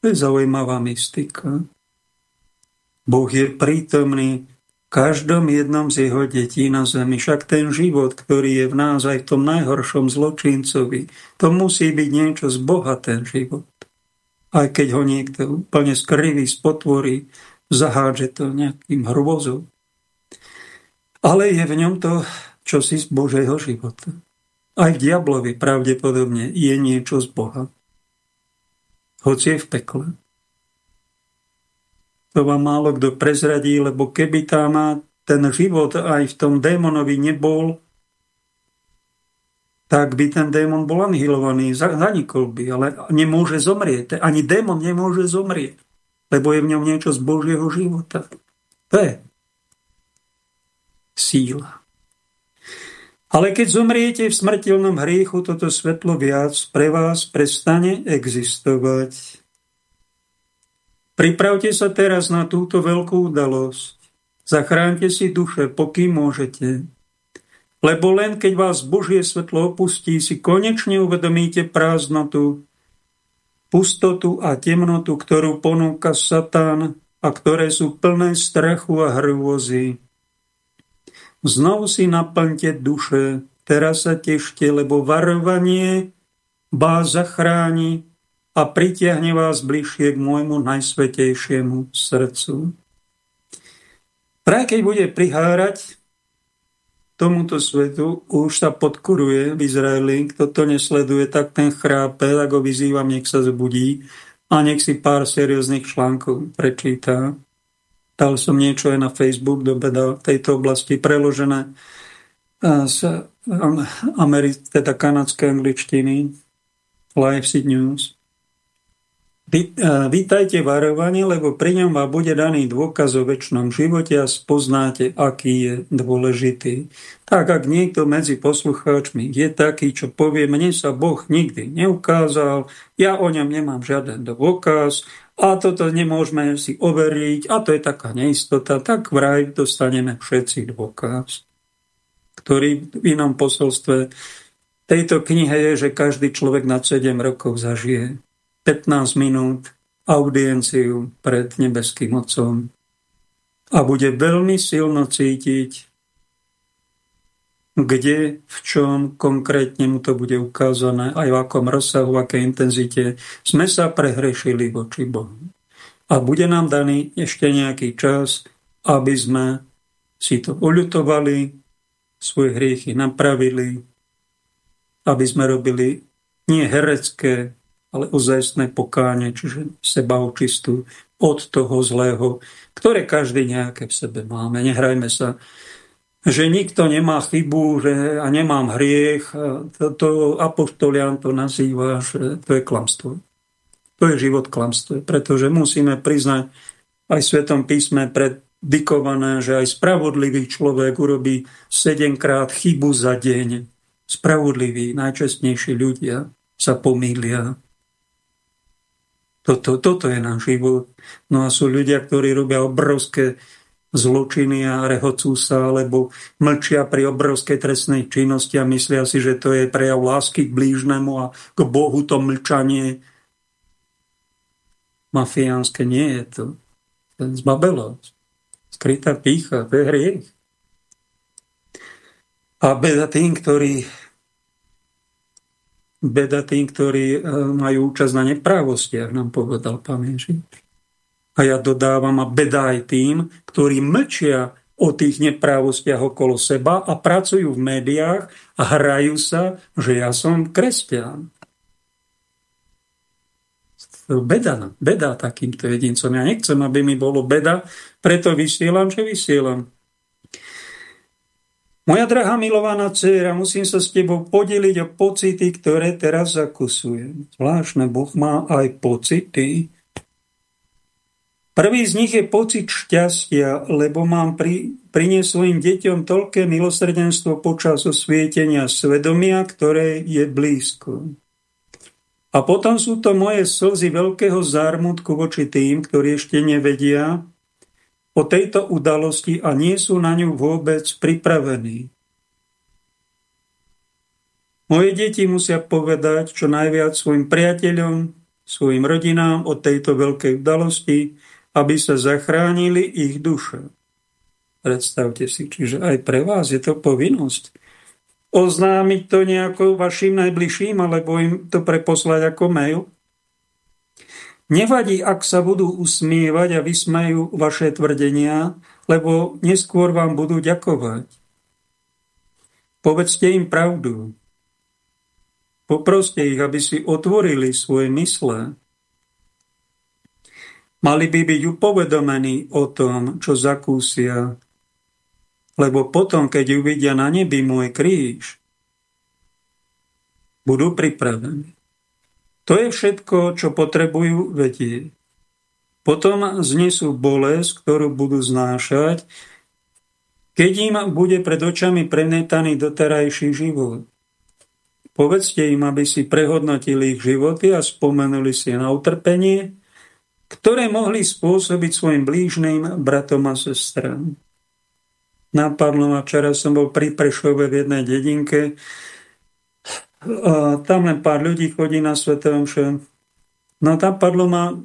To je zaujímavá mystika. Boh je prítomný každom jednom z jeho detí na zemi. Však ten život, ktorý je v nás aj v tom najhoršom zločincovi, to musí byť niečo z Boha, ten život. Aj keď ho niekto úplne skriví, spotvorí, zahádže to nejakým hrôzou. Ale je v ňom to čosi z Božieho života. Aj v diablovi pravdepodobne je niečo z Boha. Hoci je v pekle. To vám málo kto prezradí, lebo keby tam ten život aj v tom démonovi nebol, tak by ten démon bol anihilovaný, zanikol by, ale nemôže zomrieť. Ani démon nemôže zomrieť lebo je v ňom niečo z Božieho života. To je síla. Ale keď zomriete v smrteľnom hriechu, toto svetlo viac pre vás prestane existovať. Pripravte sa teraz na túto veľkú udalosť. Zachránte si duše, pokým môžete. Lebo len keď vás Božie svetlo opustí, si konečne uvedomíte prázdnotu, pustotu a temnotu, ktorú ponúka Satan a ktoré sú plné strachu a hrôzy. Znovu si naplňte duše, teraz sa tešte, lebo varovanie vás zachráni a pritiahne vás bližšie k môjmu najsvetejšiemu srdcu. Práve keď bude prihárať, tomuto svetu už sa podkuruje v Izraeli. Kto to nesleduje, tak ten chrápe, tak ho vyzývam, nech sa zbudí a nech si pár serióznych článkov prečíta. Dal som niečo aj na Facebook do beda tejto oblasti preložené z Ameri- teda kanadskej angličtiny Live Seed News. Vítajte varovanie, lebo pri ňom vám bude daný dôkaz o väčšnom živote a spoznáte, aký je dôležitý. Tak ak niekto medzi poslucháčmi je taký, čo povie, mne sa Boh nikdy neukázal, ja o ňom nemám žiaden dôkaz a toto nemôžeme si overiť a to je taká neistota, tak vraj dostaneme všetci dôkaz, ktorý v inom posolstve tejto knihe je, že každý človek na 7 rokov zažije 15 minút audienciu pred nebeským Otcom a bude veľmi silno cítiť, kde, v čom konkrétne mu to bude ukázané, aj v akom rozsahu, v akej intenzite sme sa prehrešili voči Bohu. A bude nám daný ešte nejaký čas, aby sme si to uľutovali, svoje hriechy napravili, aby sme robili nie herecké ale ozajstné pokáne, čiže seba očistú od toho zlého, ktoré každý nejaké v sebe máme. Nehrajme sa, že nikto nemá chybu že, a nemám hriech. To, to apoštolian to nazýva, že to je klamstvo. To je život klamstvo, pretože musíme priznať aj v Svetom písme predikované, že aj spravodlivý človek urobí sedemkrát chybu za deň. Spravodliví, najčestnejší ľudia sa pomýlia toto, toto je náš život. No a sú ľudia, ktorí robia obrovské zločiny a rehocú sa, alebo mlčia pri obrovskej trestnej činnosti a myslia si, že to je prejav lásky k blížnemu a k Bohu to mlčanie. Mafiánske nie je to. Je zbabelosť. Skrytá pícha, to je hriech. A beda tým, ktorí Beda tým, ktorí e, majú účasť na neprávostiach, nám povedal pán Ježiš. A ja dodávam, a beda aj tým, ktorí mlčia o tých neprávostiach okolo seba a pracujú v médiách a hrajú sa, že ja som kresťan. Beda, beda takýmto jedincom. Ja nechcem, aby mi bolo beda, preto vysielam, že vysielam. Moja drahá milovaná dcera, musím sa s tebou podeliť o pocity, ktoré teraz zakusujem. Zvláštne, Boh má aj pocity. Prvý z nich je pocit šťastia, lebo mám pri, priniesť svojim deťom toľké milosrdenstvo počas osvietenia svedomia, ktoré je blízko. A potom sú to moje slzy veľkého zármutku voči tým, ktorí ešte nevedia, o tejto udalosti a nie sú na ňu vôbec pripravení. Moje deti musia povedať čo najviac svojim priateľom, svojim rodinám o tejto veľkej udalosti, aby sa zachránili ich duše. Predstavte si, čiže aj pre vás je to povinnosť oznámiť to nejako vašim najbližším alebo im to preposlať ako mail. Nevadí, ak sa budú usmievať a vysmejú vaše tvrdenia, lebo neskôr vám budú ďakovať. Povedzte im pravdu. Poproste ich, aby si otvorili svoje mysle. Mali by byť upovedomení o tom, čo zakúsia, lebo potom, keď uvidia na nebi môj kríž, budú pripravení. To je všetko, čo potrebujú vedieť. Potom znesú bolesť, ktorú budú znášať, keď im bude pred očami prenetaný doterajší život. Povedzte im, aby si prehodnotili ich životy a spomenuli si na utrpenie, ktoré mohli spôsobiť svojim blížným bratom a sestrám. Napadlo ma, včera som bol pri Prešove v jednej dedinke, tam len pár ľudí chodí na Svetom Omše. No tam padlo ma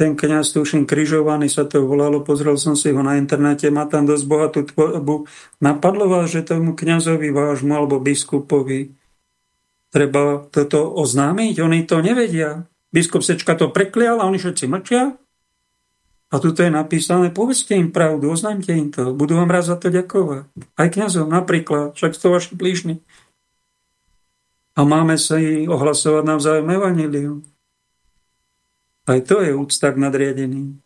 ten kniaz, tuším, križovaný sa to volalo, pozrel som si ho na internete, má tam dosť bohatú tvorbu. Napadlo vás, že tomu kniazovi vášmu alebo biskupovi treba toto oznámiť? Oni to nevedia. Biskup Sečka to preklial a oni všetci mlčia. A tu je napísané, povedzte im pravdu, oznámte im to, budú vám raz za to ďakovať. Aj kniazom napríklad, však to vaši blížni. A máme sa i ohlasovať navzájom evanílium. Aj to je úcta k nadriadeným.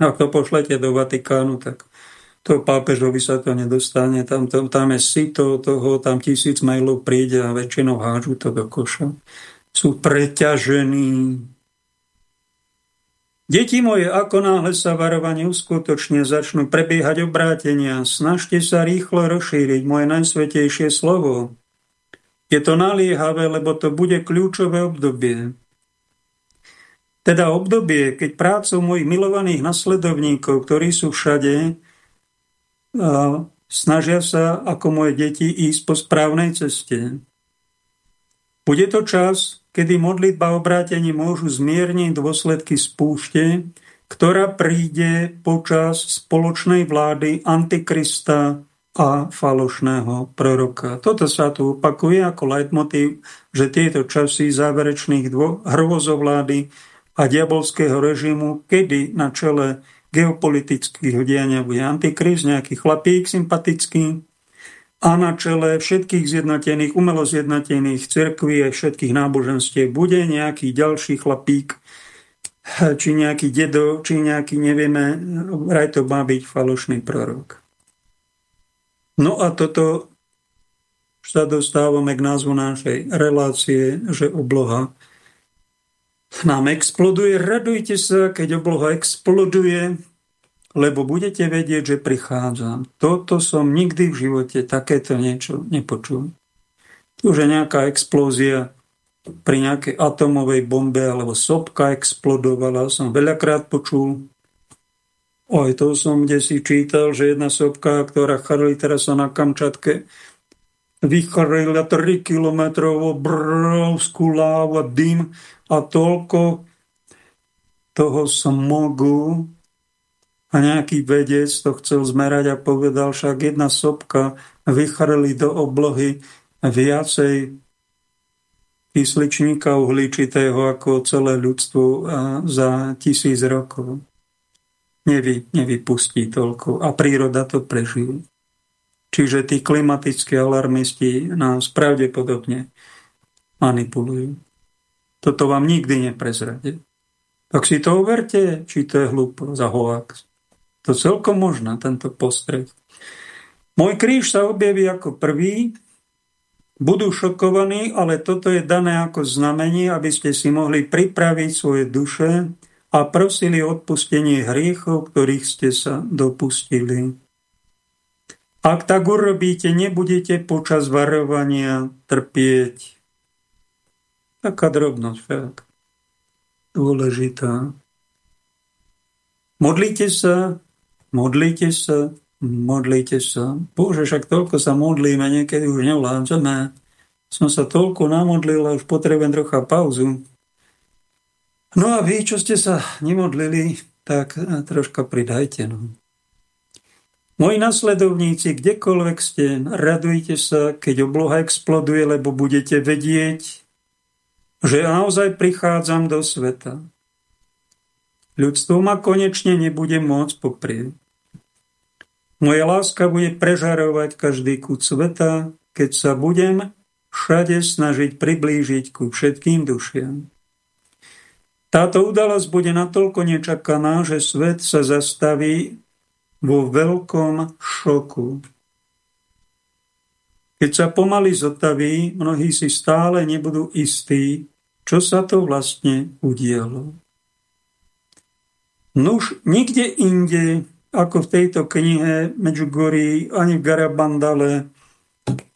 Ak to pošlete do Vatikánu, tak to pápežovi sa to nedostane. Tam, to, tam je sito toho, tam tisíc mailov príde a väčšinou hážu to do koša. Sú preťažení. Deti moje, ako náhle sa varovanie uskutočne začnú prebiehať obrátenia, snažte sa rýchlo rozšíriť moje najsvetejšie slovo. Je to naliehavé, lebo to bude kľúčové obdobie. Teda obdobie, keď prácou mojich milovaných nasledovníkov, ktorí sú všade, snažia sa ako moje deti ísť po správnej ceste. Bude to čas, kedy modlitba obrátení môžu zmierniť dôsledky spúšte, ktorá príde počas spoločnej vlády Antikrista a falošného proroka. Toto sa tu opakuje ako leitmotiv, že tieto časy záverečných hrôzovlády a diabolského režimu, kedy na čele geopolitických diania bude antikrist, nejaký chlapík sympatický a na čele všetkých zjednotených, umelo zjednotených cirkví a všetkých náboženstiev bude nejaký ďalší chlapík, či nejaký dedo, či nejaký, nevieme, vraj to má byť falošný prorok. No a toto sa dostávame k názvu našej relácie, že obloha nám exploduje. Radujte sa, keď obloha exploduje, lebo budete vedieť, že prichádza. Toto som nikdy v živote takéto niečo nepočul. Už je nejaká explózia pri nejakej atomovej bombe alebo sopka explodovala, som veľakrát počul. Oj, to som kde si čítal, že jedna sopka, ktorá charli teraz na Kamčatke, vychrlila 3 kilometrov obrovskú lávu a dym a toľko toho smogu a nejaký vedec to chcel zmerať a povedal, však jedna sopka vychrli do oblohy viacej kysličníka uhličitého ako celé ľudstvo za tisíc rokov. Nevy, nevypustí toľko a príroda to prežije. Čiže tí klimatickí alarmisti nás pravdepodobne manipulujú. Toto vám nikdy neprezradí. Tak si to overte, či to je hlúpo za hoax. To celkom možná, tento postreh. Môj kríž sa objaví ako prvý, budú šokovaní, ale toto je dané ako znamenie, aby ste si mohli pripraviť svoje duše a prosili odpustenie hriechov, ktorých ste sa dopustili. Ak tak urobíte, nebudete počas varovania trpieť Taká drobnosť však. dôležitá. Modlite sa, modlite sa, modlite sa. Bože, však toľko sa modlíme, niekedy už nevládzame. Som sa toľko namodlil a už potrebujem trocha pauzu. No a vy, čo ste sa nemodlili, tak troška pridajte. No. Moji nasledovníci, kdekoľvek ste, radujte sa, keď obloha exploduje, lebo budete vedieť, že naozaj prichádzam do sveta. Ľudstvo ma konečne nebude môcť poprieť. Moja láska bude prežarovať každý kút sveta, keď sa budem všade snažiť priblížiť ku všetkým dušiam. Táto udalosť bude natoľko nečakaná, že svet sa zastaví vo veľkom šoku. Keď sa pomaly zotaví, mnohí si stále nebudú istí, čo sa to vlastne udialo. Nuž nikde inde, ako v tejto knihe Medjugorji, ani v Garabandale,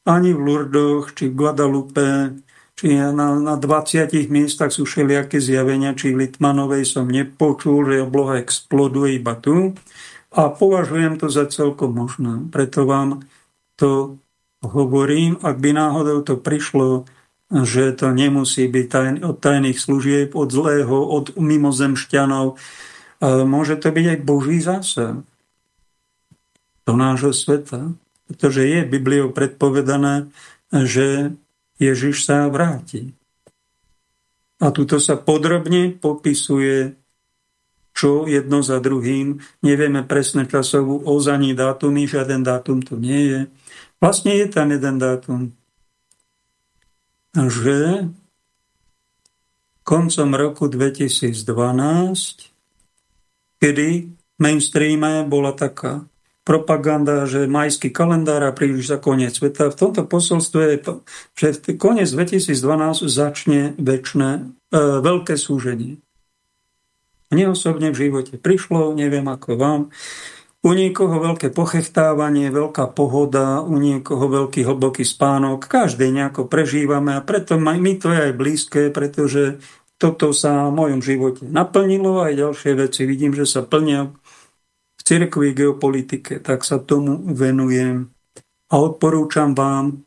ani v Lurdoch, či v Guadalupe, či na, na 20 miestach sú všelijaké zjavenia, či Litmanovej som nepočul, že obloha exploduje iba tu a považujem to za celkom možné. Preto vám to hovorím, ak by náhodou to prišlo, že to nemusí byť tajn, od tajných služieb, od zlého, od mimozemšťanov, môže to byť aj Boží zásah do nášho sveta, pretože je Bibliou predpovedané, že Ježiš sa vráti. A tuto sa podrobne popisuje čo jedno za druhým. Nevieme presne časovú ozaní dátumy, žiaden dátum to nie je. Vlastne je tam jeden dátum. Že koncom roku 2012, kedy v mainstreame bola taká propaganda, že majský kalendár a príliš za koniec sveta. V tomto posolstve je to, že v koniec 2012 začne väčšie, e, veľké súženie. Mne osobne v živote prišlo, neviem ako vám, u niekoho veľké pochechtávanie, veľká pohoda, u niekoho veľký hlboký spánok. Každý nejako prežívame a preto mi to je aj blízke, pretože toto sa v mojom živote naplnilo aj ďalšie veci vidím, že sa plnia v cirkvi geopolitike, tak sa tomu venujem a odporúčam vám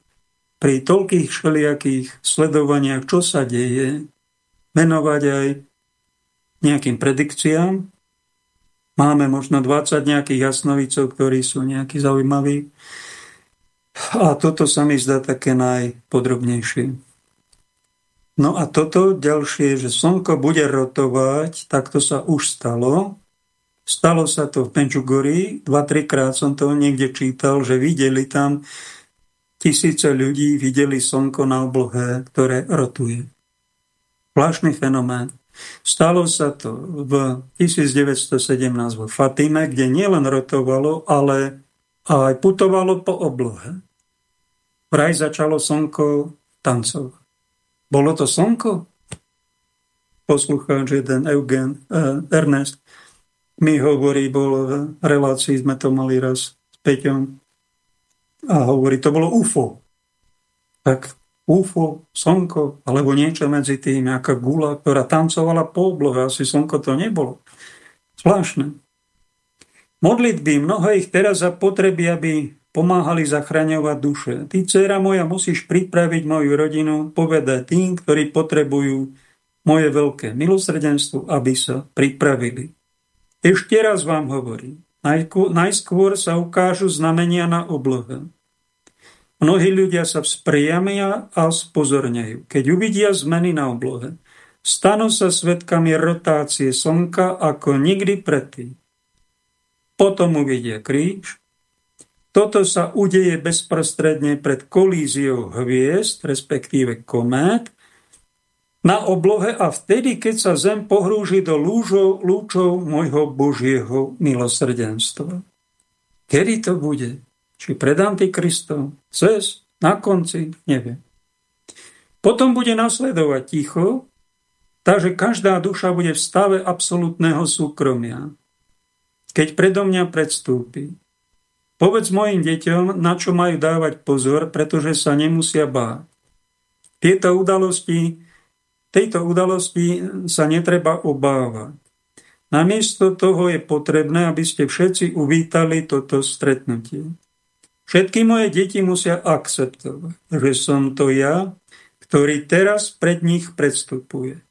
pri toľkých všelijakých sledovaniach, čo sa deje, venovať aj nejakým predikciám. Máme možno 20 nejakých jasnovicov, ktorí sú nejakí zaujímaví. A toto sa mi zdá také najpodrobnejšie. No a toto ďalšie, že slnko bude rotovať, tak to sa už stalo. Stalo sa to v Penčugori, dva, trikrát som to niekde čítal, že videli tam tisíce ľudí, videli slnko na oblohe, ktoré rotuje. Zvláštny fenomén. Stalo sa to v 1917 vo Fatime, kde nielen rotovalo, ale aj putovalo po oblohe. Vraj začalo slnko tancovať. Bolo to slnko? Poslucháč jeden Eugen, eh, Ernest mi hovorí, bol v relácii, sme to mali raz s Peťom, a hovorí, to bolo UFO. Tak UFO, slnko, alebo niečo medzi tým, nejaká gula, ktorá tancovala po oblohe. Asi slnko to nebolo. Zvláštne. Modlitby, mnoho ich teraz za potreby, aby pomáhali zachraňovať duše. Ty, dcera moja, musíš pripraviť moju rodinu, povedať tým, ktorí potrebujú moje veľké milosrdenstvo, aby sa pripravili. Ešte raz vám hovorím, najskôr sa ukážu znamenia na oblohe. Mnohí ľudia sa vzpriamia a spozorňajú. Keď uvidia zmeny na oblohe, stanú sa svetkami rotácie slnka ako nikdy predtým. Potom uvidia kríž. Toto sa udeje bezprostredne pred kolíziou hviezd, respektíve komét, na oblohe a vtedy, keď sa Zem pohrúži do lúžov, lúčov môjho Božieho milosrdenstva. Kedy to bude? či pred Antikristom, cez, na konci, neviem. Potom bude nasledovať ticho, takže každá duša bude v stave absolútneho súkromia. Keď predo mňa predstúpi, povedz mojim deťom, na čo majú dávať pozor, pretože sa nemusia báť. Tieto udalosti tejto udalosti sa netreba obávať. Namiesto toho je potrebné, aby ste všetci uvítali toto stretnutie. Všetky moje deti musia akceptovať, že som to ja, ktorý teraz pred nich predstupuje.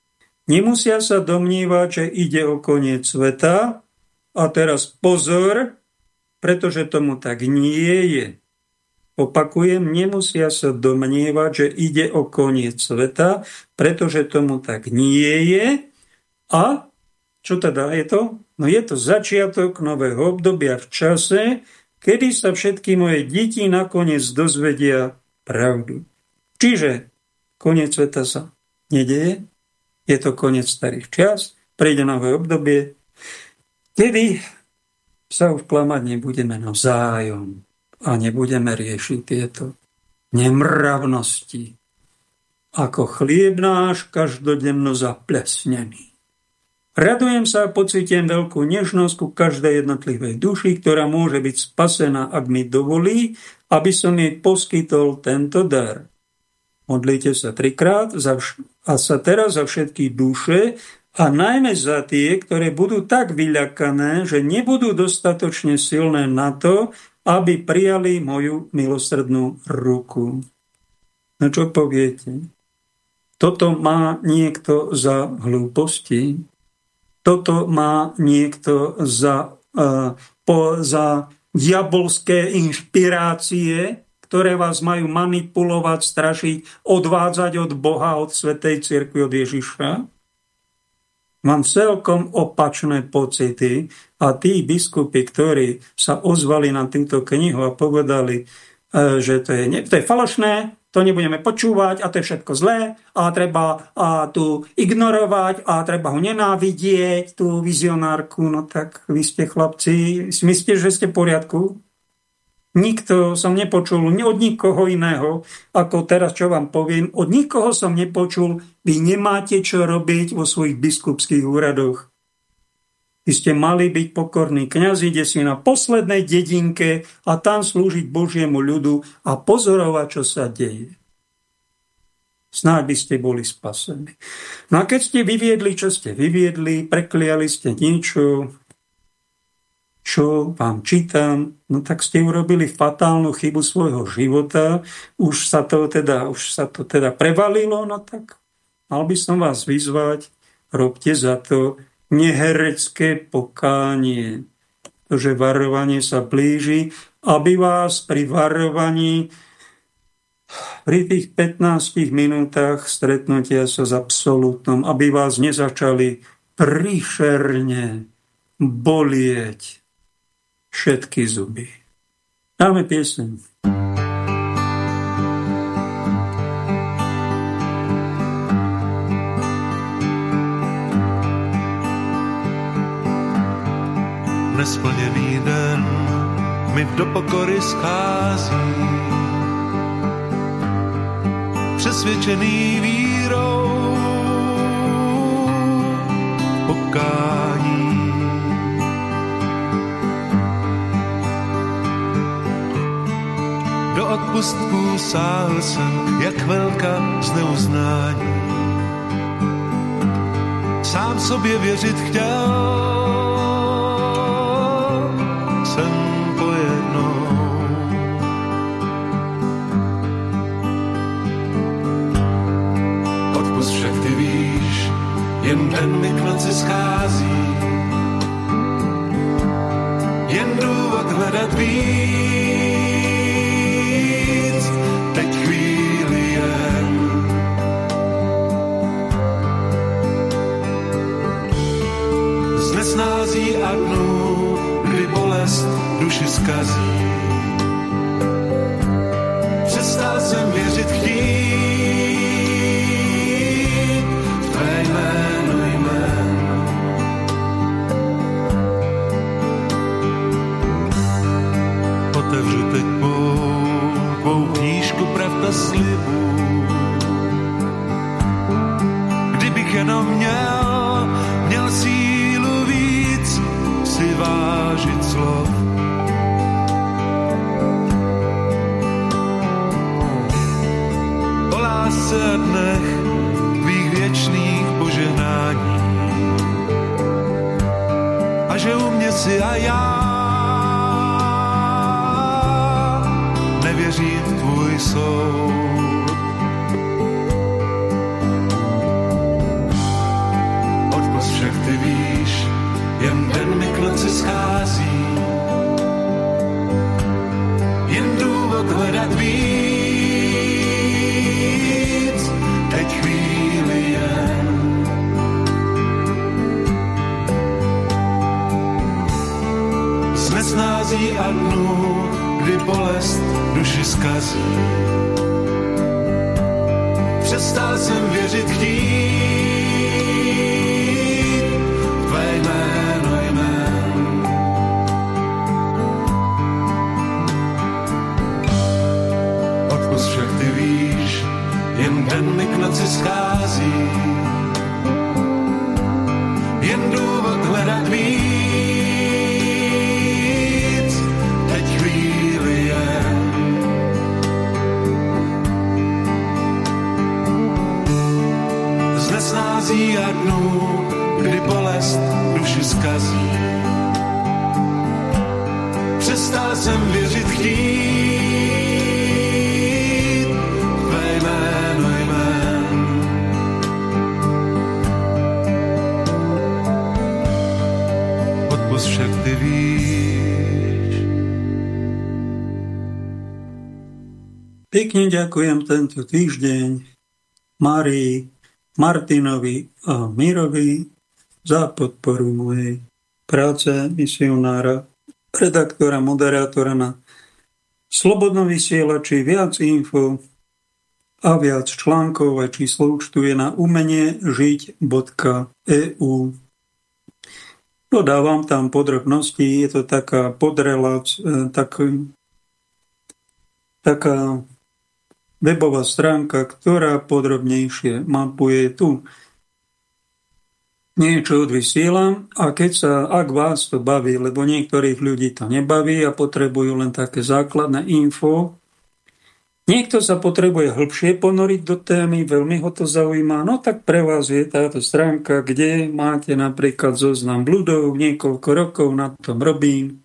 Nemusia sa domnívať, že ide o koniec sveta a teraz pozor, pretože tomu tak nie je. Opakujem, nemusia sa domnievať, že ide o koniec sveta, pretože tomu tak nie je. A čo teda je to? No je to začiatok nového obdobia v čase, kedy sa všetky moje deti nakoniec dozvedia pravdu. Čiže koniec sveta sa nedeje, je to koniec starých čas, prejde nové obdobie, kedy sa už klamať nebudeme navzájom a nebudeme riešiť tieto nemravnosti. Ako chlieb náš každodenno zaplesnený. Radujem sa a pocitiem veľkú nežnosť ku každej jednotlivej duši, ktorá môže byť spasená, ak mi dovolí, aby som jej poskytol tento dar. Modlite sa trikrát a sa teraz za všetky duše a najmä za tie, ktoré budú tak vyľakané, že nebudú dostatočne silné na to, aby prijali moju milosrdnú ruku. No čo poviete? Toto má niekto za hlúposti? Toto má niekto za, uh, po, za diabolské inšpirácie? ktoré vás majú manipulovať, strašiť, odvádzať od Boha, od Svetej Cirkvi, od Ježiša? Mám celkom opačné pocity a tí biskupy, ktorí sa ozvali na túto knihu a povedali, e, že to je, to je falošné, to nebudeme počúvať a to je všetko zlé a treba a tu ignorovať a treba ho nenávidieť, tú vizionárku, no tak vy ste chlapci, myslíte, že ste v poriadku? Nikto som nepočul od nikoho iného, ako teraz, čo vám poviem. Od nikoho som nepočul, vy nemáte čo robiť vo svojich biskupských úradoch. Vy ste mali byť pokorní kňazi, kde si na poslednej dedinke a tam slúžiť Božiemu ľudu a pozorovať, čo sa deje. Snáď by ste boli spasení. No a keď ste vyviedli, čo ste vyviedli, prekliali ste niečo, čo vám čítam, no tak ste urobili fatálnu chybu svojho života, už sa to teda, už sa to teda prevalilo, no tak mal by som vás vyzvať, robte za to neherecké pokánie, že varovanie sa blíži, aby vás pri varovaní pri tých 15 minútach stretnutia sa s absolútnom, aby vás nezačali príšerne bolieť všetky zuby. Dáme pieseň. Nesplněný den mi do pokory schází. Přesvědčený vírou pokání do odpustků sáhl jsem, jak velká zneuznání. Sám sobě věřit chtěl jsem pojednou. Odpust však ty víš, jen den mi k noci schází. Duši Pekne ďakujem tento týždeň Marii, Martinovi a Mirovi za podporu mojej práce misionára, redaktora, moderátora na Slobodnom vysielači viac info a viac článkov a číslo účtu je na umenie žiť.eu. Dodávam tam podrobnosti, je to taká podrelac, e, tak, taká webová stránka, ktorá podrobnejšie mapuje tu. Niečo odvysielam a keď sa, ak vás to baví, lebo niektorých ľudí to nebaví a potrebujú len také základné info, niekto sa potrebuje hĺbšie ponoriť do témy, veľmi ho to zaujíma, no tak pre vás je táto stránka, kde máte napríklad zoznam bludov, niekoľko rokov na tom robím,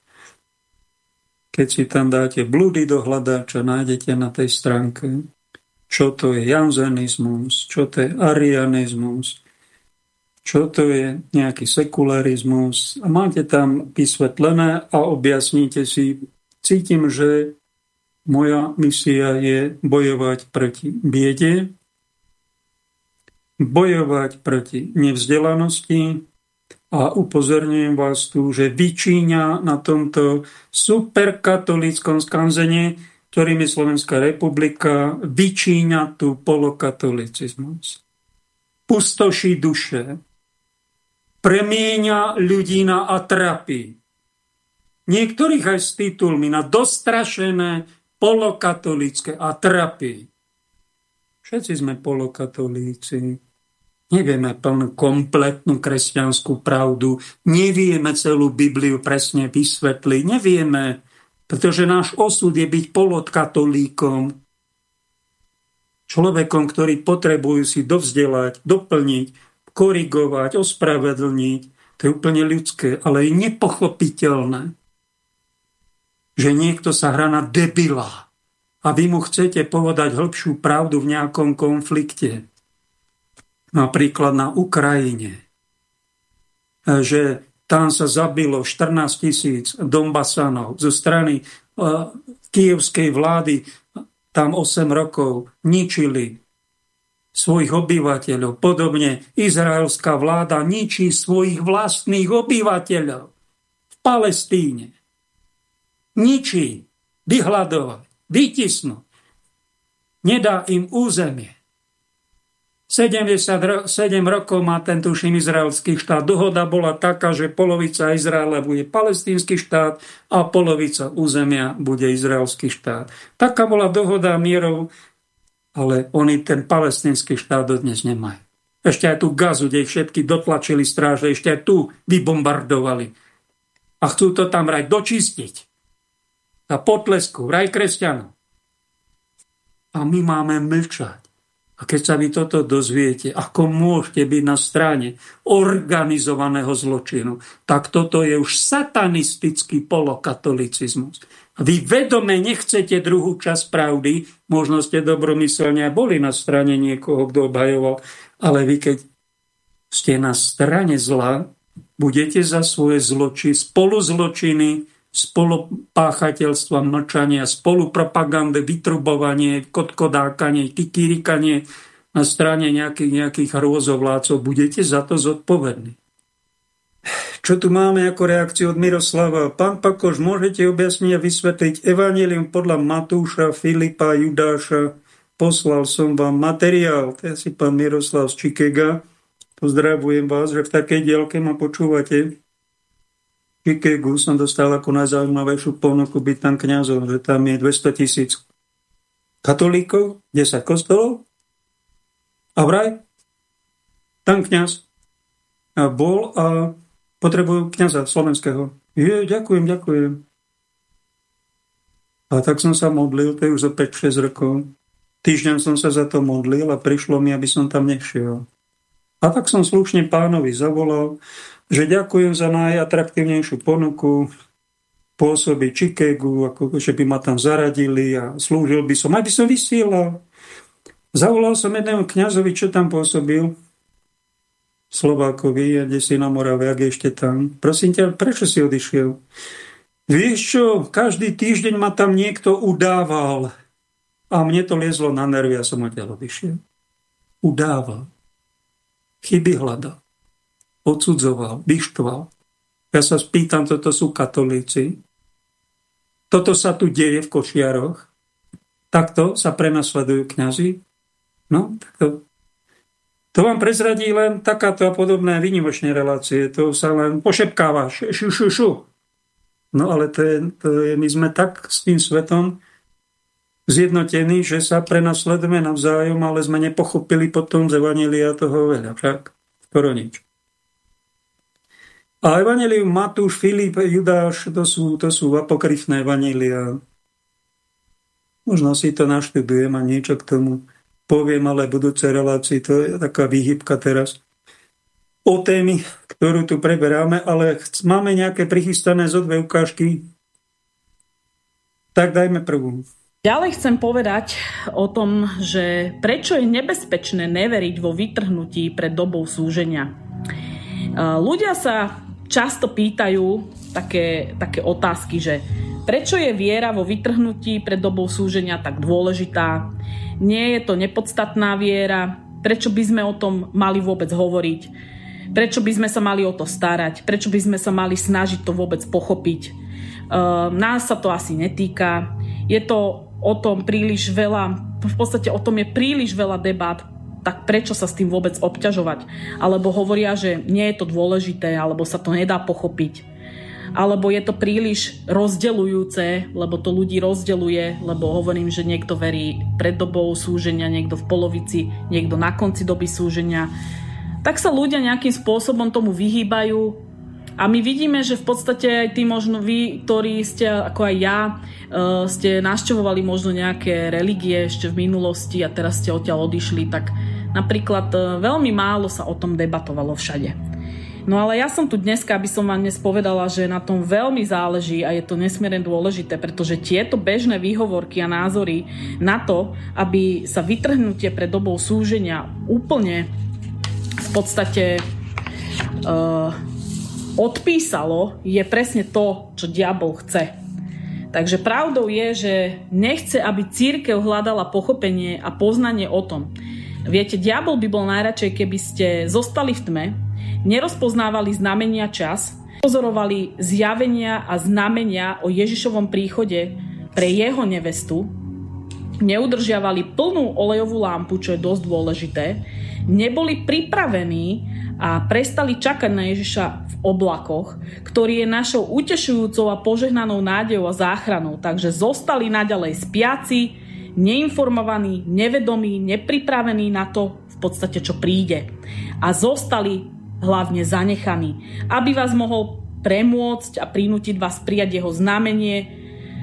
keď si tam dáte blúdy do hľadáča, nájdete na tej stránke, čo to je janzenizmus, čo to je arianizmus, čo to je nejaký sekularizmus. A máte tam vysvetlené a objasníte si. Cítim, že moja misia je bojovať proti biede, bojovať proti nevzdelanosti a upozorňujem vás tu, že vyčíňa na tomto superkatolíckom skanzene, ktorým je Slovenská republika, vyčíňa tu polokatolicizmus. Pustoší duše, premieňa ľudí na atrapy. Niektorých aj s titulmi na dostrašené polokatolické atrapy. Všetci sme polokatolíci. Nevieme plnú kompletnú kresťanskú pravdu, nevieme celú Bibliu presne vysvetliť, nevieme, pretože náš osud je byť polokatolíkom, človekom, ktorý potrebujú si dovzdelať, doplniť, korigovať, ospravedlniť. To je úplne ľudské, ale je nepochopiteľné, že niekto sa hrá na debila a vy mu chcete povedať hĺbšiu pravdu v nejakom konflikte. Napríklad na Ukrajine. Že tam sa zabilo 14 tisíc Donbasanov zo strany uh, kievskej vlády. Tam 8 rokov ničili svojich obyvateľov. Podobne izraelská vláda ničí svojich vlastných obyvateľov v Palestíne. Ničí, vyhľadovať, vytisnúť. Nedá im územie. 77 rokov má ten tuším izraelský štát. Dohoda bola taká, že polovica Izraela bude palestínsky štát a polovica územia bude izraelský štát. Taká bola dohoda mierov ale oni ten palestinský štát dodnes nemajú. Ešte aj tú gazu, kde všetky dotlačili stráže, ešte aj tu vybombardovali. A chcú to tam raj dočistiť. A potlesku, raj kresťanov. A my máme mlčať. A keď sa vy toto dozviete, ako môžete byť na strane organizovaného zločinu, tak toto je už satanistický polokatolicizmus. Vy vedome nechcete druhú časť pravdy, možno ste dobromyselne boli na strane niekoho, kto obhajoval, ale vy keď ste na strane zla, budete za svoje zloči, spoluzločiny, spolupáchateľstva, mlčania, spolupropagandy, vytrubovanie, kotkodákanie, kikirikanie na strane nejakých, nejakých hrôzovlácov. Budete za to zodpovední. Čo tu máme ako reakciu od Miroslava? Pán Pakoš, môžete objasniť a vysvetliť Evangelium podľa Matúša, Filipa, Judáša. Poslal som vám materiál. To je asi pán Miroslav z Čikega. Pozdravujem vás, že v takej dielke ma počúvate. Chicagu som dostal ako najzaujímavejšiu ponuku byť tam kniazom, že tam je 200 tisíc katolíkov, 10 kostolov a vraj tam kniaz a bol a potrebujú kniaza slovenského. Je, ďakujem, ďakujem. A tak som sa modlil, to je už za 5-6 rokov. Týždeň som sa za to modlil a prišlo mi, aby som tam nešiel. A tak som slušne pánovi zavolal, že ďakujem za najatraktívnejšiu ponuku pôsoby Chicagu, ako že by ma tam zaradili a slúžil by som, aj by som vysielal. Zavolal som jedného kňazovi, čo tam pôsobil, Slovákovi, a kde si na Morave, ak ešte tam. Prosím ťa, prečo si odišiel? Vieš čo, každý týždeň ma tam niekto udával a mne to liezlo na nervy a som odtiaľ odišiel. Udával. Chyby hľadal odsudzoval, vyštval. Ja sa spýtam, toto sú katolíci. Toto sa tu deje v Košiaroch. Takto sa prenasledujú kňazi. No, takto. To vám prezradí len takáto a podobné výnimočné relácie. To sa len pošepkáva. Šu, šu, šu. No ale to je, to je, my sme tak s tým svetom zjednotení, že sa prenasledujeme navzájom, ale sme nepochopili potom z Evanília toho veľa. Však skoro nič. A Evangelium Matúš, Filip, Judáš, to sú, to sú apokryfné evanelia. Možno si to naštudujem a niečo k tomu poviem, ale budúce relácii to je taká výhybka teraz o témy, ktorú tu preberáme, ale máme nejaké prichystané zo dve ukážky. Tak dajme prvú. Ďalej chcem povedať o tom, že prečo je nebezpečné neveriť vo vytrhnutí pred dobou súženia. Ľudia sa často pýtajú také, také otázky, že prečo je viera vo vytrhnutí pred dobou súženia tak dôležitá? Nie je to nepodstatná viera? Prečo by sme o tom mali vôbec hovoriť? Prečo by sme sa mali o to starať? Prečo by sme sa mali snažiť to vôbec pochopiť? Ehm, nás sa to asi netýka. Je to o tom príliš veľa, v podstate o tom je príliš veľa debát, tak prečo sa s tým vôbec obťažovať? Alebo hovoria, že nie je to dôležité, alebo sa to nedá pochopiť. Alebo je to príliš rozdelujúce, lebo to ľudí rozdeluje, lebo hovorím, že niekto verí pred dobou súženia, niekto v polovici, niekto na konci doby súženia. Tak sa ľudia nejakým spôsobom tomu vyhýbajú, a my vidíme, že v podstate aj tí možno vy, ktorí ste ako aj ja, e, ste našťovovali možno nejaké religie ešte v minulosti a teraz ste odtiaľ odišli, tak napríklad e, veľmi málo sa o tom debatovalo všade. No ale ja som tu dneska, aby som vám dnes povedala, že na tom veľmi záleží a je to nesmierne dôležité, pretože tieto bežné výhovorky a názory na to, aby sa vytrhnutie pred dobou súženia úplne v podstate uh, odpísalo, je presne to, čo diabol chce. Takže pravdou je, že nechce, aby církev hľadala pochopenie a poznanie o tom. Viete, diabol by bol najradšej, keby ste zostali v tme, nerozpoznávali znamenia čas, pozorovali zjavenia a znamenia o Ježišovom príchode pre jeho nevestu, neudržiavali plnú olejovú lampu, čo je dosť dôležité, neboli pripravení a prestali čakať na Ježiša v oblakoch, ktorý je našou utešujúcou a požehnanou nádejou a záchranou. Takže zostali naďalej spiaci, neinformovaní, nevedomí, nepripravení na to v podstate, čo príde. A zostali hlavne zanechaní, aby vás mohol premôcť a prinútiť vás prijať jeho znamenie,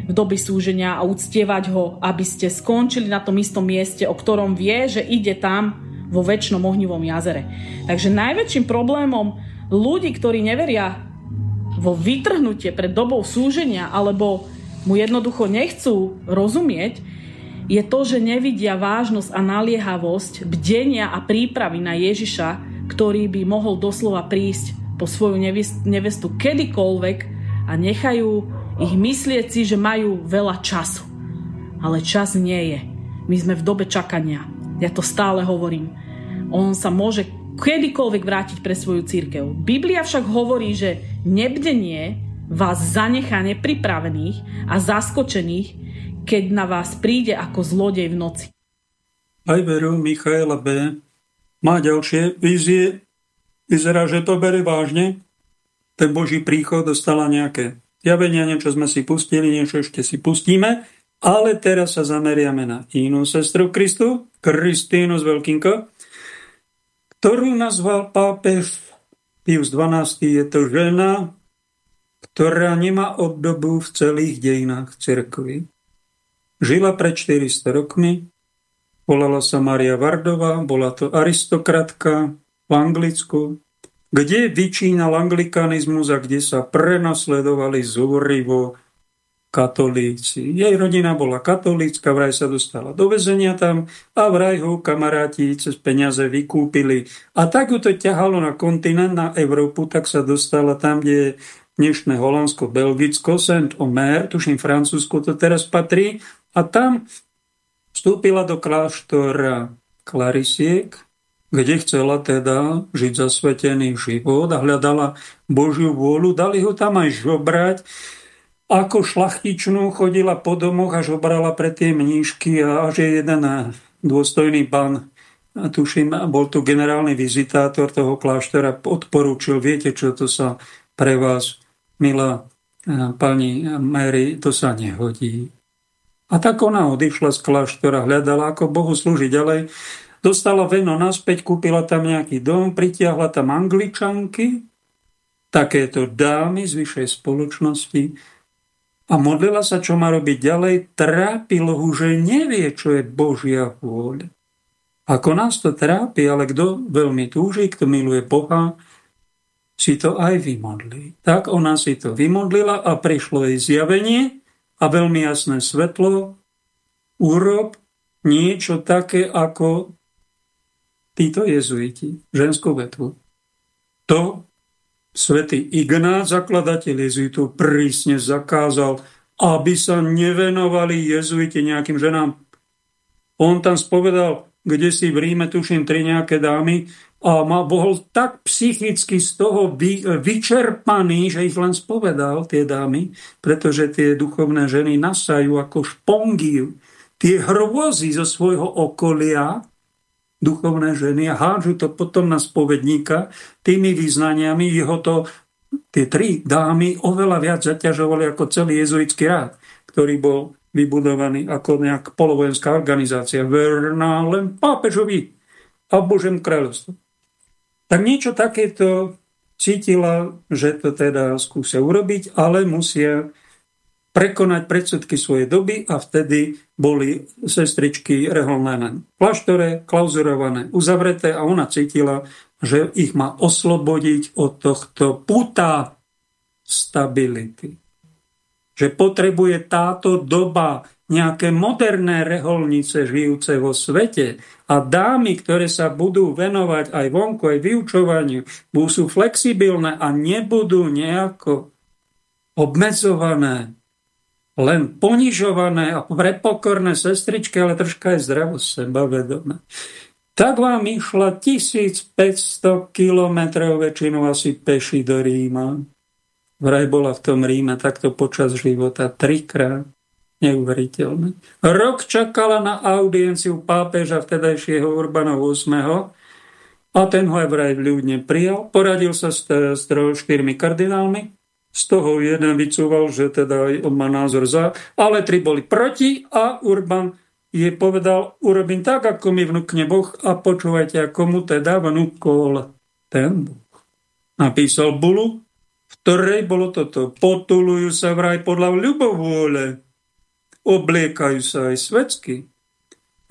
v doby súženia a uctievať ho, aby ste skončili na tom istom mieste, o ktorom vie, že ide tam vo väčšnom ohnivom jazere. Takže najväčším problémom ľudí, ktorí neveria vo vytrhnutie pred dobou súženia alebo mu jednoducho nechcú rozumieť, je to, že nevidia vážnosť a naliehavosť bdenia a prípravy na Ježiša, ktorý by mohol doslova prísť po svoju nevestu kedykoľvek a nechajú ich myslieť si, že majú veľa času. Ale čas nie je. My sme v dobe čakania. Ja to stále hovorím. On sa môže kedykoľvek vrátiť pre svoju církev. Biblia však hovorí, že nebdenie vás zanechá nepripravených a zaskočených, keď na vás príde ako zlodej v noci. Aj veru Michaela B. má ďalšie vízie. Vyzerá, že to bere vážne. Ten Boží príchod dostala nejaké zjavenia, niečo sme si pustili, niečo ešte si pustíme, ale teraz sa zameriame na inú sestru Kristu, Kristínu z Veľkínko, ktorú nazval pápež Pius XII. Je to žena, ktorá nemá obdobu v celých dejinách cirkvi. Žila pred 400 rokmi, volala sa Maria Vardová, bola to aristokratka v Anglicku, kde vyčínal anglikanizmus a kde sa prenasledovali zúrivo katolíci. Jej rodina bola katolícka, vraj sa dostala do väzenia tam a vraj ho kamaráti cez peniaze vykúpili. A tak ju to ťahalo na kontinent, na Európu, tak sa dostala tam, kde je dnešné Holandsko, Belgicko, Saint-Omer, tuším Francúzsko to teraz patrí, a tam vstúpila do kláštora Klarisiek, kde chcela teda žiť zasvetený život a hľadala Božiu vôľu. Dali ho tam aj žobrať. Ako šlachtičnú chodila po domoch a žobrala pre tie mníšky a až je jeden dôstojný pán, tuším, bol tu generálny vizitátor toho kláštora, odporúčil, viete čo, to sa pre vás, milá pani Mary, to sa nehodí. A tak ona odišla z kláštora, hľadala, ako Bohu slúžiť ďalej dostala veno naspäť, kúpila tam nejaký dom, pritiahla tam angličanky, takéto dámy z vyššej spoločnosti a modlila sa, čo má robiť ďalej. Trápilo ho, že nevie, čo je Božia vôľa. Ako nás to trápi, ale kto veľmi túži, kto miluje Boha, si to aj vymodlí. Tak ona si to vymodlila a prišlo jej zjavenie a veľmi jasné svetlo. Urob niečo také, ako títo jezuiti, ženskú vetvu. To svätý Ignác, zakladateľ jezuitov, prísne zakázal, aby sa nevenovali jezuiti nejakým ženám. On tam spovedal, kde si v Ríme, tuším, tri nejaké dámy, a ma bol tak psychicky z toho vy, vyčerpaný, že ich len spovedal, tie dámy, pretože tie duchovné ženy nasajú ako špongy tie hrôzy zo svojho okolia, duchovné ženy a hádžu to potom na spovedníka tými význaniami. Jeho to tie tri dámy oveľa viac zaťažovali ako celý jezuitský rád, ktorý bol vybudovaný ako nejak polovojenská organizácia, verná len pápežovi a Božem kráľovstvu. Tak niečo takéto cítila, že to teda skúsia urobiť, ale musia prekonať predsudky svojej doby a vtedy boli sestričky reholné len v klauzurované, uzavreté a ona cítila, že ich má oslobodiť od tohto puta stability. Že potrebuje táto doba nejaké moderné reholnice žijúce vo svete a dámy, ktoré sa budú venovať aj vonku, aj vyučovaniu, budú sú flexibilné a nebudú nejako obmedzované len ponižované a prepokorné sestričky, ale troška aj zdravo sebavedomé. Tak vám išla 1500 kilometrov väčšinou asi peši do Ríma. Vraj bola v tom Ríme takto počas života trikrát. Neuveriteľné. Rok čakala na audienciu pápeža vtedajšieho Urbana VIII. A ten ho aj vraj ľudne prijal. Poradil sa s, s štyrmi kardinálmi z toho jeden vycúval, že teda on má názor za, ale tri boli proti a Urban je povedal, urobím tak, ako mi vnúkne Boh a počúvajte, ako mu teda vnúkol ten Boh. Napísal bulu, v ktorej bolo toto, potulujú sa vraj podľa ľubovôle obliekajú sa aj svetsky,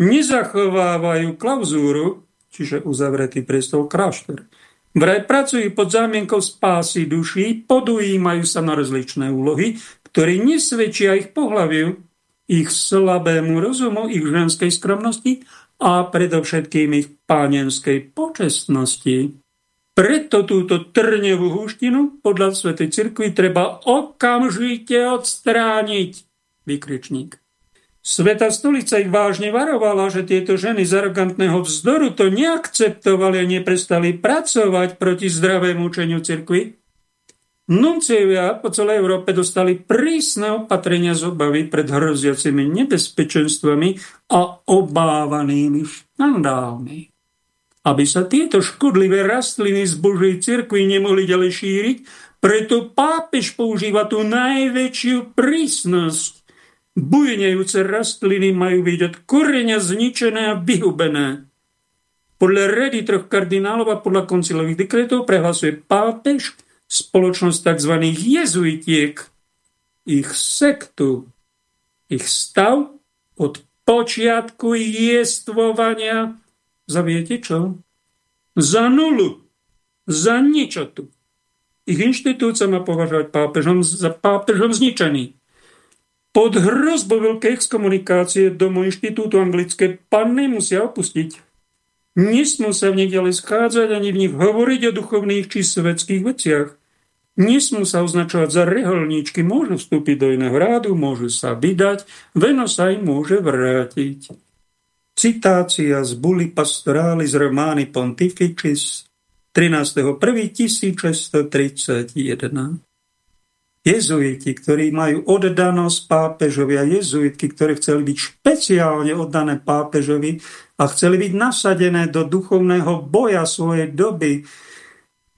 nezachovávajú klauzúru, čiže uzavretý priestol kráštor. Vraj pracujú pod zámienkou spásy duší, podujímajú sa na rozličné úlohy, ktoré nesvedčia ich pohľaviu, ich slabému rozumu, ich ženskej skromnosti a predovšetkým ich pánenskej počestnosti. Preto túto trnevú húštinu podľa Svetej cirkvi treba okamžite odstrániť. Vykričník. Sveta stolica ich vážne varovala, že tieto ženy z arogantného vzdoru to neakceptovali a neprestali pracovať proti zdravému učeniu cirkvi. Nuncievia po celej Európe dostali prísne opatrenia z obavy pred hroziacimi nebezpečenstvami a obávanými škandálmi. Aby sa tieto škodlivé rastliny z Božej cirkvi nemohli ďalej šíriť, preto pápež používa tú najväčšiu prísnosť Bujnejúce rastliny majú byť od koreňa zničené a vyhubené. Podľa rady troch kardinálov a podľa koncilových dekretov prehlasuje pápež spoločnosť tzv. jezuitiek, ich sektu, ich stav od počiatku jestvovania za viete čo? Za nulu, za ničotu. Ich inštitút sa má považovať pápežom za pápežom zničený. Pod hrozbou veľkej exkomunikácie domu inštitútu anglické panny musia opustiť. Nesmú sa v nich ďalej schádzať ani v nich hovoriť o duchovných či svetských veciach. Nesmú sa označovať za reholníčky, môžu vstúpiť do iného rádu, môžu sa vydať, veno sa im môže vrátiť. Citácia z Bully Pastoralis Romani Pontificis 13.1.1631 jezuiti, ktorí majú oddanosť pápežovi a jezuitky, ktorí chceli byť špeciálne oddané pápežovi a chceli byť nasadené do duchovného boja svojej doby.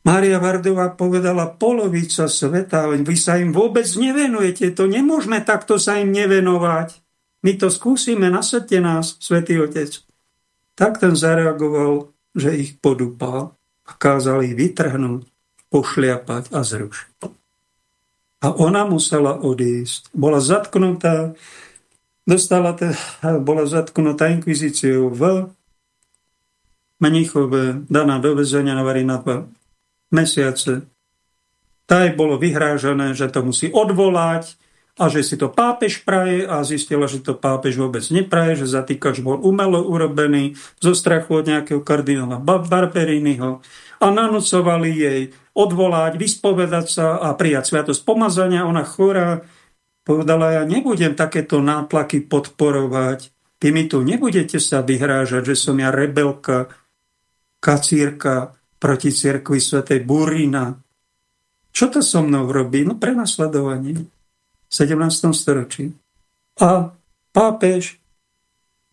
Mária Vardová povedala, polovica sveta, vy sa im vôbec nevenujete, to nemôžeme takto sa im nevenovať. My to skúsime, nasadte nás, svätý Otec. Tak ten zareagoval, že ich podúpal a kázal ich vytrhnúť, pošliapať a zrušiť. A ona musela odísť. Bola zatknutá, dostala te, bola zatknutá inkvizíciou v Menichove, daná do vezenia na na dva mesiace. Taj bolo vyhrážané, že to musí odvolať a že si to pápež praje a zistila, že to pápež vôbec nepraje, že zatýkač bol umelo urobený zo strachu od nejakého kardinála Barberiniho a nanúcovali jej odvolať, vyspovedať sa a prijať sviatosť pomazania. Ona chorá povedala, ja nebudem takéto nátlaky podporovať. Vy mi tu nebudete sa vyhrážať, že som ja rebelka, kacírka proti cirkvi svätej Burína. Čo to so mnou robí? No prenasledovanie v 17. storočí. A pápež,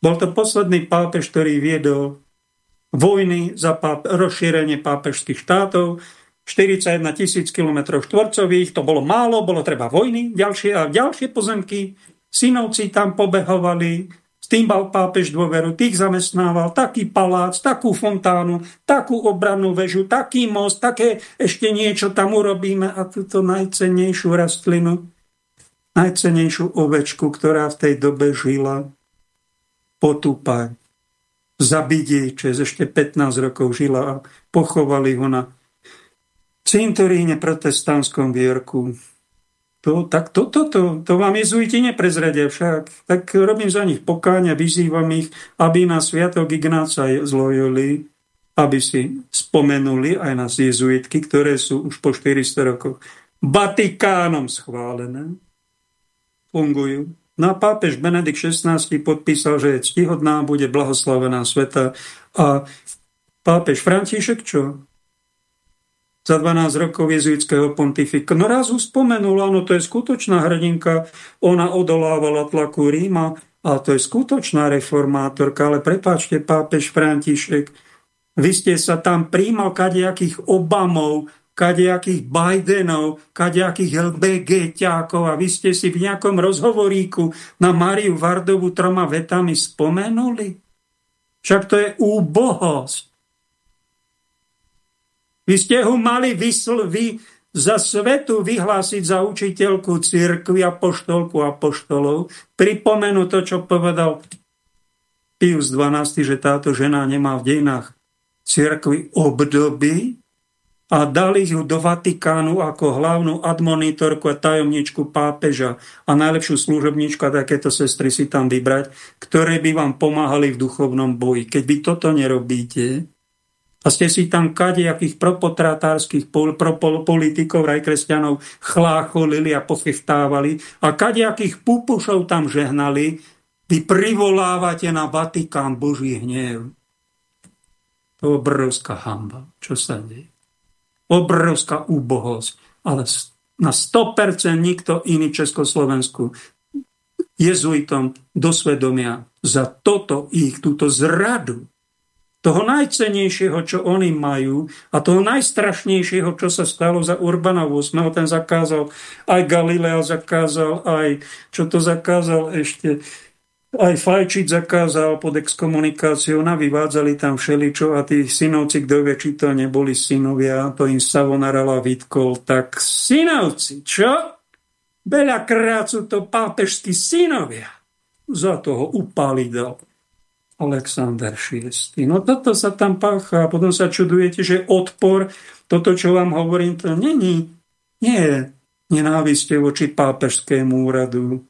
bol to posledný pápež, ktorý viedol vojny za páp- rozšírenie pápežských štátov, 41 tisíc km štvorcových, to bolo málo, bolo treba vojny, ďalšie a ďalšie pozemky. Synovci tam pobehovali, s tým mal pápež dôveru, tých zamestnával, taký palác, takú fontánu, takú obrannú väžu, taký most, také ešte niečo tam urobíme a túto najcennejšiu rastlinu, najcennejšiu ovečku, ktorá v tej dobe žila, potúpať zabiť čo ešte 15 rokov žila a pochovali ho na cintoríne protestantskom vierku. To, tak to, to, to, to vám jezuiti neprezradia však. Tak robím za nich pokáňa, vyzývam ich, aby na sviatok Ignáca zlojili, aby si spomenuli aj nás jezuitky, ktoré sú už po 400 rokoch Vatikánom schválené. Fungujú. No a pápež Benedikt XVI podpísal, že je ctihodná, bude blahoslavená sveta. A pápež František čo? Za 12 rokov jezuitského pontifika. No raz už spomenul, áno, to je skutočná hrdinka. Ona odolávala tlaku Ríma a to je skutočná reformátorka. Ale prepáčte, pápež František, vy ste sa tam príjmal kadejakých Obamov, kadejakých Bidenov, kadejakých LBGťákov a vy ste si v nejakom rozhovoríku na Mariu Vardovu troma vetami spomenuli? Však to je úbohosť. Vy ste ho mali vysl, vy za svetu vyhlásiť za učiteľku cirkvi a poštolku apoštolov, pripomenú to, čo povedal Pius XII, že táto žena nemá v dejinách cirkvi obdoby a dali ju do Vatikánu ako hlavnú admonitorku a tajomničku pápeža a najlepšiu služobničku a takéto sestry si tam vybrať, ktoré by vám pomáhali v duchovnom boji. Keď vy toto nerobíte, a ste si tam kadejakých propotratárskych pol, politikov, aj kresťanov chlácholili a pochechtávali a kadejakých pupušov tam žehnali, vy privolávate na Vatikán Boží hnev. To je obrovská hamba, čo sa deje. Obrovská úbohosť. Ale na 100% nikto iný Československu jezuitom do svedomia za toto ich, túto zradu toho najcenejšieho, čo oni majú a toho najstrašnejšieho, čo sa stalo za Urbana 8. Ten zakázal, aj Galilea zakázal, aj čo to zakázal ešte, aj Fajčiť zakázal pod exkomunikáciou, navyvádzali tam všeličo a tí synovci, kto vie, či to neboli synovia, to im Savonarala vytkol, tak synovci, čo? Veľakrát sú to pápežskí synovia. Za toho upáli dal. Alexander VI. No toto sa tam pácha a potom sa čudujete, že odpor, toto, čo vám hovorím, to není, nie je nenávistie voči pápežskému úradu,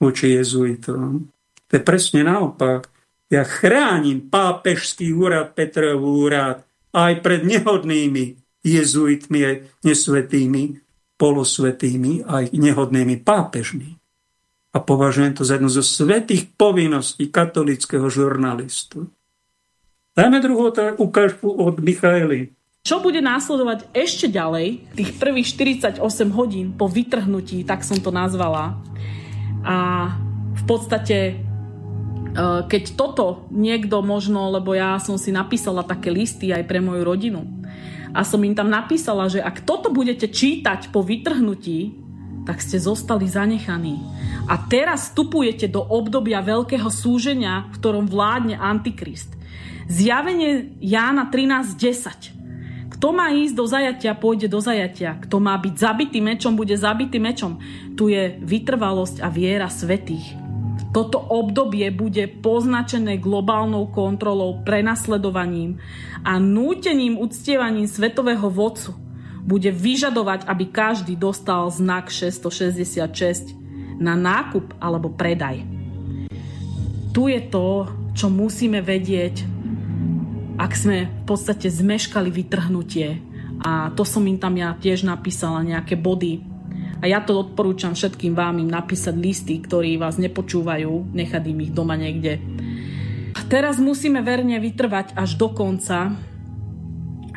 voči jezuitom. To je presne naopak. Ja chránim pápežský úrad, Petrov úrad, aj pred nehodnými jezuitmi, aj nesvetými, polosvetými, aj nehodnými pápežmi a považujem to za jednu zo svetých povinností katolického žurnalistu. Dajme druhú ukážku od Michaely. Čo bude následovať ešte ďalej, tých prvých 48 hodín po vytrhnutí, tak som to nazvala. A v podstate, keď toto niekto možno, lebo ja som si napísala také listy aj pre moju rodinu, a som im tam napísala, že ak toto budete čítať po vytrhnutí, tak ste zostali zanechaní. A teraz vstupujete do obdobia veľkého súženia, v ktorom vládne Antikrist. Zjavenie Jána 13.10. Kto má ísť do zajatia, pôjde do zajatia. Kto má byť zabitý mečom, bude zabitý mečom. Tu je vytrvalosť a viera svetých. Toto obdobie bude poznačené globálnou kontrolou, prenasledovaním a nútením uctievaním svetového vodcu bude vyžadovať, aby každý dostal znak 666 na nákup alebo predaj. Tu je to, čo musíme vedieť, ak sme v podstate zmeškali vytrhnutie. A to som im tam ja tiež napísala nejaké body. A ja to odporúčam všetkým vám im napísať listy, ktorí vás nepočúvajú, nechať im ich doma niekde. Teraz musíme verne vytrvať až do konca,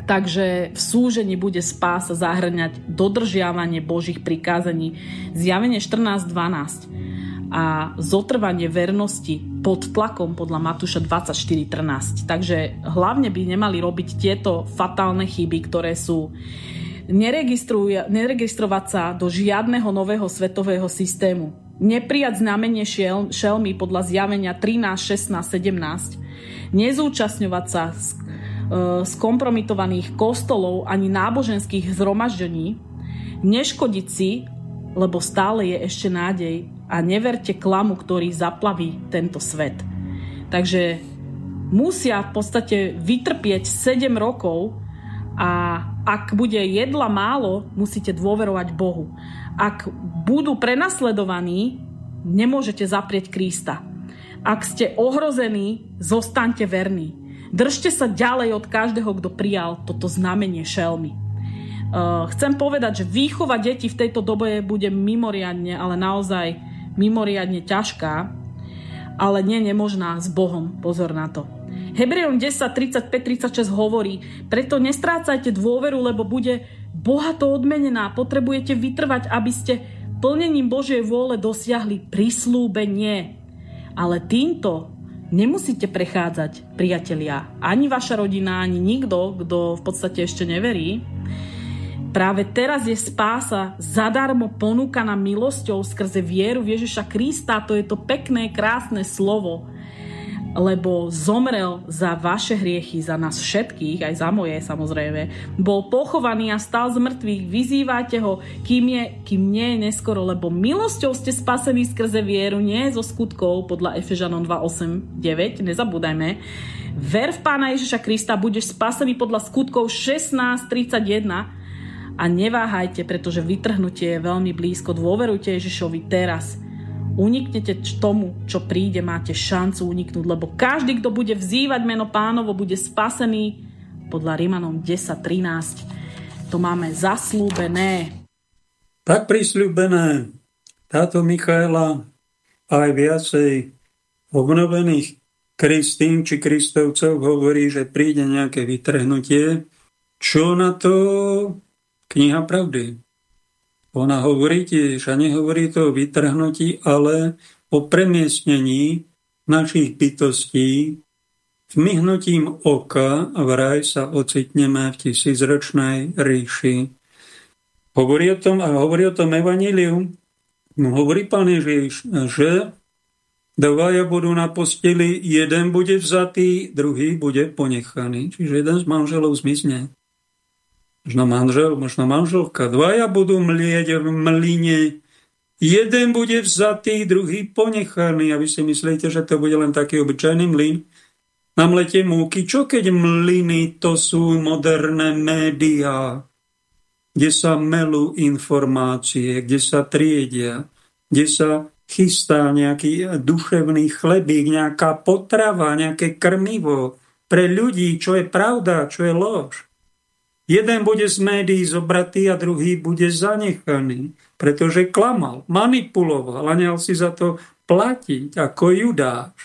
Takže v súžení bude spása zahrňať dodržiavanie Božích prikázaní. Zjavenie 14.12 a zotrvanie vernosti pod tlakom podľa Matúša 24.13. Takže hlavne by nemali robiť tieto fatálne chyby, ktoré sú neregistrovať sa do žiadneho nového svetového systému, neprijať znamenie šel, šelmy podľa zjavenia 13, 16, 17, nezúčastňovať sa skompromitovaných kostolov ani náboženských zhromaždení, neškodiť si, lebo stále je ešte nádej a neverte klamu, ktorý zaplaví tento svet. Takže musia v podstate vytrpieť 7 rokov a ak bude jedla málo, musíte dôverovať Bohu. Ak budú prenasledovaní, nemôžete zaprieť Krista. Ak ste ohrození, zostaňte verní. Držte sa ďalej od každého, kto prijal toto znamenie šelmy. Uh, chcem povedať, že výchova detí v tejto dobe bude mimoriadne, ale naozaj mimoriadne ťažká, ale nie nemožná s Bohom. Pozor na to. Hebrejom 10, 35, 36 hovorí, preto nestrácajte dôveru, lebo bude bohato odmenená. Potrebujete vytrvať, aby ste plnením Božej vôle dosiahli prislúbenie. Ale týmto nemusíte prechádzať, priatelia, ani vaša rodina, ani nikto, kto v podstate ešte neverí. Práve teraz je spása zadarmo ponúkaná milosťou skrze vieru v Ježiša Krista. To je to pekné, krásne slovo. Lebo zomrel za vaše hriechy, za nás všetkých, aj za moje samozrejme. Bol pochovaný a stal z mŕtvych. Vyzývajte ho, kým, je, kým nie je neskoro, lebo milosťou ste spasení skrze vieru, nie zo skutkov, podľa Efežanom 2, 8, 9, nezabúdajme. Ver v Pána Ježiša Krista, budeš spasený podľa skutkov 16.31 a neváhajte, pretože vytrhnutie je veľmi blízko. Dôverujte Ježišovi teraz uniknete tomu, čo príde, máte šancu uniknúť, lebo každý, kto bude vzývať meno pánovo, bude spasený podľa Rimanom 10.13. To máme zaslúbené. Tak prisľúbené. Táto Michaela aj viacej obnovených Kristín či Kristovcov hovorí, že príde nejaké vytrhnutie. Čo na to kniha pravdy? Ona hovorí tiež, a nehovorí to o vytrhnutí, ale o premiestnení našich bytostí Vmyhnutím oka vraj sa ocitneme v tisícročnej ríši. Hovorí o tom, a hovorí o tom Evangelium, no hovorí pán Ježiš, že dvaja budú na posteli, jeden bude vzatý, druhý bude ponechaný. Čiže jeden z manželov zmizne možno manžel, možno manželka. Dvaja budú mlieť v mline. Jeden bude vzatý, druhý ponechaný. A vy si myslíte, že to bude len taký obyčajný mlyn? Na mlete múky. Čo keď mlyny to sú moderné médiá, kde sa melú informácie, kde sa triedia, kde sa chystá nejaký duševný chlebík, nejaká potrava, nejaké krmivo pre ľudí, čo je pravda, čo je lož. Jeden bude z médií zobratý a druhý bude zanechaný, pretože klamal, manipuloval a nehal si za to platiť ako Judáš.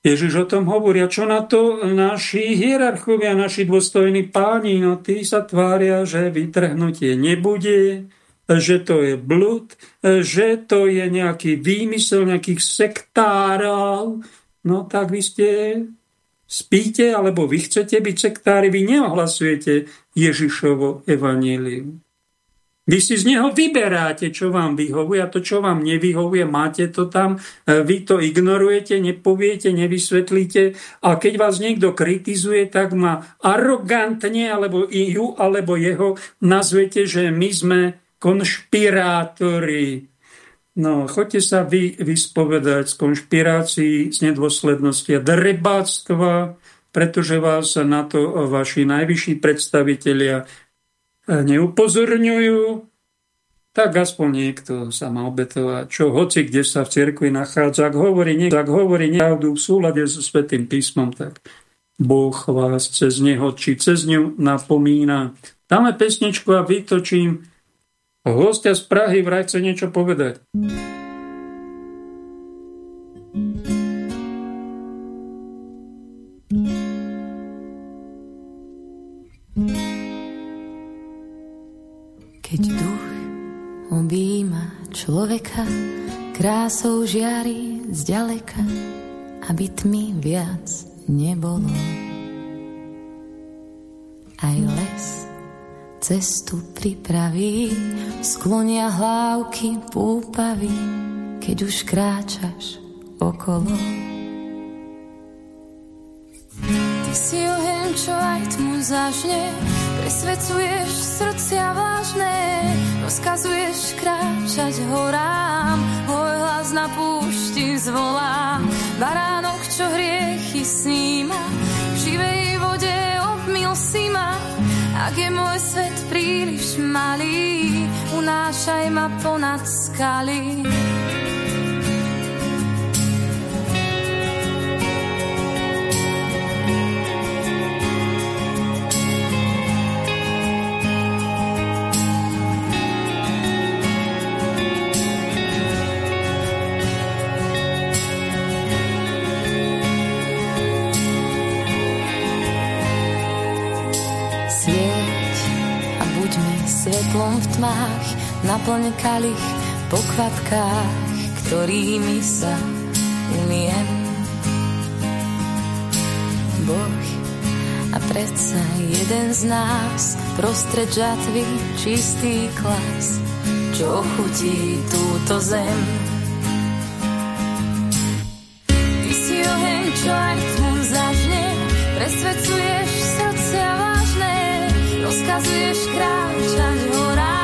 Ježiš o tom hovorí. A čo na to naši hierarchovia, naši dôstojní páni, no tí sa tvária, že vytrhnutie nebude, že to je blud, že to je nejaký výmysel nejakých sektárov. No tak vy ste spíte, alebo vy chcete byť sektári, vy neohlasujete Ježišovo evanílium. Vy si z neho vyberáte, čo vám vyhovuje a to, čo vám nevyhovuje, máte to tam, e, vy to ignorujete, nepoviete, nevysvetlíte a keď vás niekto kritizuje, tak ma arogantne alebo ju alebo jeho nazvete, že my sme konšpirátori. No, choďte sa vy vyspovedať z konšpirácií, z nedôslednosti a drebáctva, pretože vás na to vaši najvyšší predstavitelia neupozorňujú, tak aspoň niekto sa má obetovať, čo hoci kde sa v cirkvi nachádza. Ak hovorí, nie, ak hovorí nepravdu v súlade so Svetým písmom, tak Boh vás cez neho či cez ňu napomína. Dáme pesničku a vytočím Hostia z Prahy vraj chce niečo povedať. Keď objíma človeka, krásou žiari zďaleka, aby tmy viac nebolo. Aj les cestu pripraví, sklonia hlávky púpavy, keď už kráčaš okolo. Ty si oheň, čo aj tmu zažne, presvedcuješ srdcia vážne, rozkazuješ kráčať horám, môj hlas na púšti zvolá, baránok, čo hriechy sníma, v živej vode obmil si ma, ak je môj svet príliš malý, unášaj ma ponad skaly. Tmách, naplň kalich po kvapkách, ktorými sa umiem. Boh a predsa jeden z nás prostred žatvy čistý klas, čo chutí túto zem. Ty si oheň, čo aj tmu zažne, presvedcuješ srdcia vážne, rozkazuješ kráčať horám,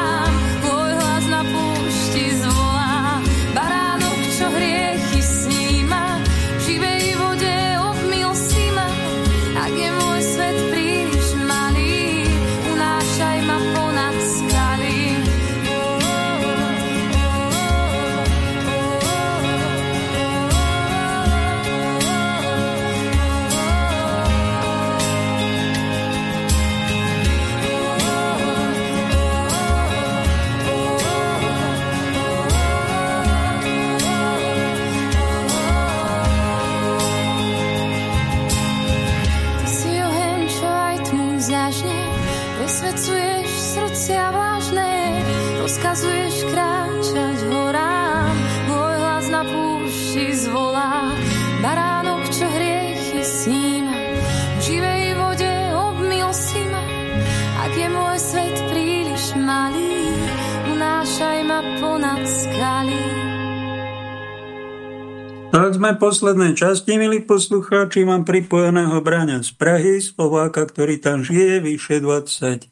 sme v poslednej časti, milí poslucháči, mám pripojeného Braňa z Prahy, Slováka, ktorý tam žije vyše 20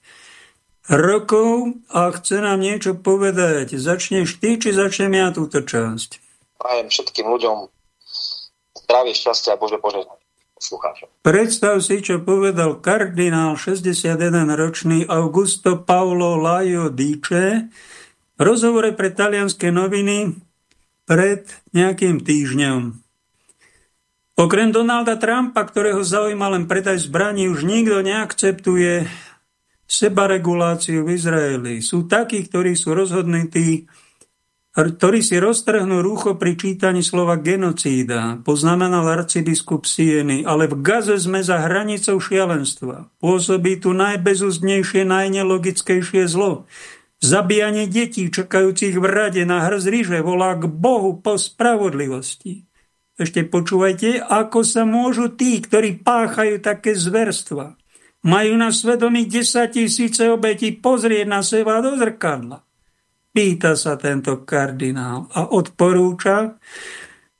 rokov a chce nám niečo povedať. Začneš ty, či začnem ja túto časť? Prajem všetkým ľuďom zdravie, šťastie a Bože požehnanie poslucháčom. Predstav si, čo povedal kardinál 61-ročný Augusto Paolo Laio Dice v rozhovore pre talianské noviny pred nejakým týždňom. Okrem Donalda Trumpa, ktorého zaujíma len predaj zbraní, už nikto neakceptuje sebareguláciu v Izraeli. Sú takí, ktorí sú rozhodnutí, ktorí si roztrhnú rúcho pri čítaní slova genocída, poznamenal arcibiskup Sieny, ale v Gaze sme za hranicou šialenstva. Pôsobí tu najbezúzdnejšie, najnelogickejšie zlo. Zabíjanie detí, čakajúcich v rade na hrz ríže, volá k Bohu po spravodlivosti. Ešte počúvajte, ako sa môžu tí, ktorí páchajú také zverstva, majú na svedomí 10 tisíce obetí pozrieť na seba do zrkadla. Pýta sa tento kardinál a odporúča,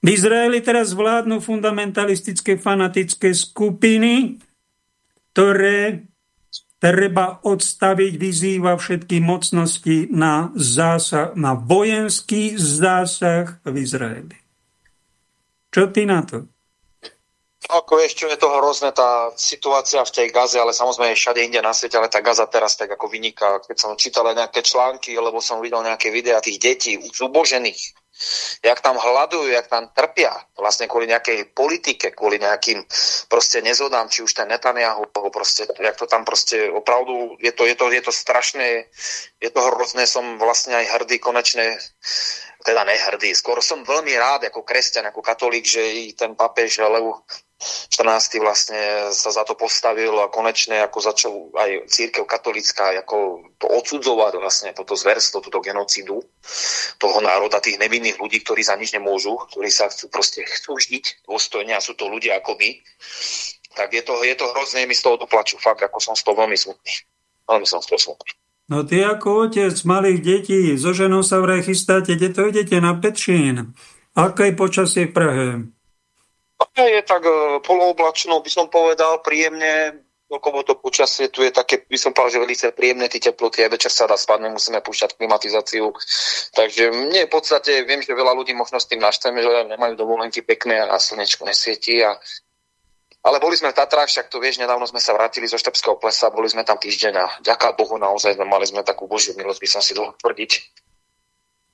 v Izraeli teraz vládnu fundamentalistické fanatické skupiny, ktoré treba odstaviť, vyzýva všetky mocnosti na, zásah, na vojenský zásah v Izraeli. Čo ty na to? Ako čo je to hrozné, tá situácia v tej Gaze, ale samozrejme všade inde na svete, ale tá Gaza teraz tak ako vyniká. Keď som čítal nejaké články, lebo som videl nejaké videá tých detí, zubožených, jak tam hľadujú, jak tam trpia, vlastne kvôli nejakej politike, kvôli nejakým proste nezhodám, či už ten Netanyahu, proste, jak to tam proste opravdu, je to, je to, je to strašné, je to hrozné, som vlastne aj hrdý konečne teda nehrdý. Skôr som veľmi rád ako kresťan, ako katolík, že i ten papež Lev 14. vlastne sa za to postavil a konečne ako začal aj církev katolická ako to odsudzovať vlastne toto zverstvo, túto genocidu toho národa, tých nevinných ľudí, ktorí za nič nemôžu, ktorí sa chcú proste chcú žiť dôstojne a sú to ľudia ako my, tak je to, je to hrozné, mi z toho doplaču, fakt, ako som z toho veľmi smutný. Veľmi som z toho smutný. No ty ako otec malých detí, so ženou sa vraj chystáte, kde to idete na Petšín. Aké počasie v Prahe? Je tak e, polooblačno, by som povedal, príjemne, okolo to počasie tu je také, by som povedal, že veľmi príjemné tie teploty, aj večer sa dá spať, nemusíme púšťať klimatizáciu. Takže mne v podstate, viem, že veľa ľudí možno s tým naštveme, že nemajú dovolenky pekné a slnečko nesvietí a ale boli sme v Tatrách, však to vieš, nedávno sme sa vrátili zo Štepského plesa, boli sme tam týždeň a ďaká Bohu naozaj mali sme takú božiu milosť, by som si dlho tvrdiť.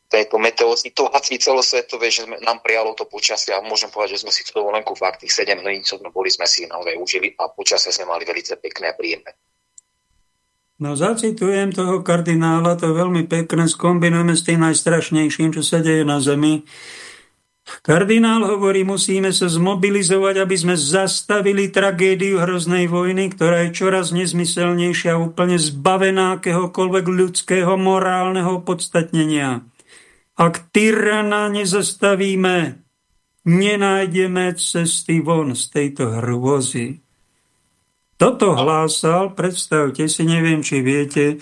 Tejto meteo situácii celosvetovej, že sme, nám prijalo to počasie a môžem povedať, že sme si tú dovolenku fakt tých 7 dní, čo sme boli, sme si naozaj užili a počasie sme mali veľmi pekné a príjemné. No zacitujem toho kardinála, to veľmi pekné, skombinujeme s tým najstrašnejším, čo sa deje na Zemi. Kardinál hovorí, musíme sa zmobilizovať, aby sme zastavili tragédiu hroznej vojny, ktorá je čoraz nezmyselnejšia a úplne zbavená akéhokoľvek ľudského morálneho podstatnenia. Ak tyrana nezastavíme, nenájdeme cesty von z tejto hrôzy. Toto hlásal, predstavte si, neviem, či viete,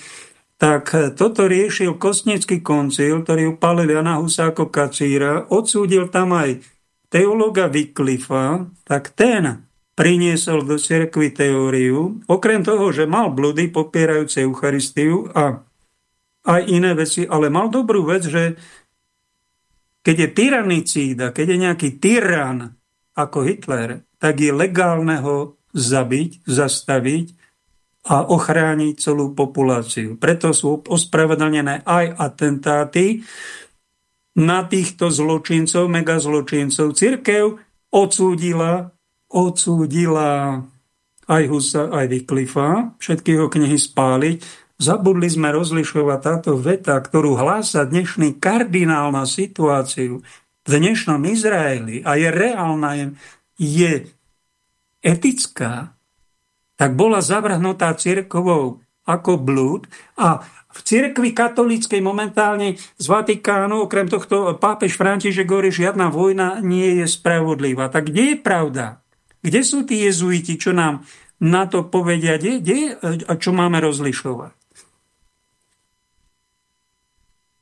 tak toto riešil Kostnický koncil, ktorý upálil Jana Husáko Kacíra, odsúdil tam aj teologa Wycliffa, tak ten priniesol do cirkvi teóriu, okrem toho, že mal blúdy popierajúce Eucharistiu a aj iné veci, ale mal dobrú vec, že keď je tyranicída, keď je nejaký tyran ako Hitler, tak je legálne ho zabiť, zastaviť a ochrániť celú populáciu. Preto sú ospravedlnené aj atentáty na týchto zločincov, megazločincov. Cirkev odsúdila, odsúdila aj Husa, aj Wycliffa, všetky jeho knihy spáliť, Zabudli sme rozlišovať táto veta, ktorú hlása dnešný kardinál na situáciu v dnešnom Izraeli a je reálna, je, je etická, tak bola zavrhnutá cirkvou ako blúd a v cirkvi katolíckej momentálne z Vatikánu, okrem tohto pápež František hovorí, žiadna vojna nie je spravodlivá. Tak kde je pravda? Kde sú tí jezuiti, čo nám na to povedia, kde, kde a čo máme rozlišovať?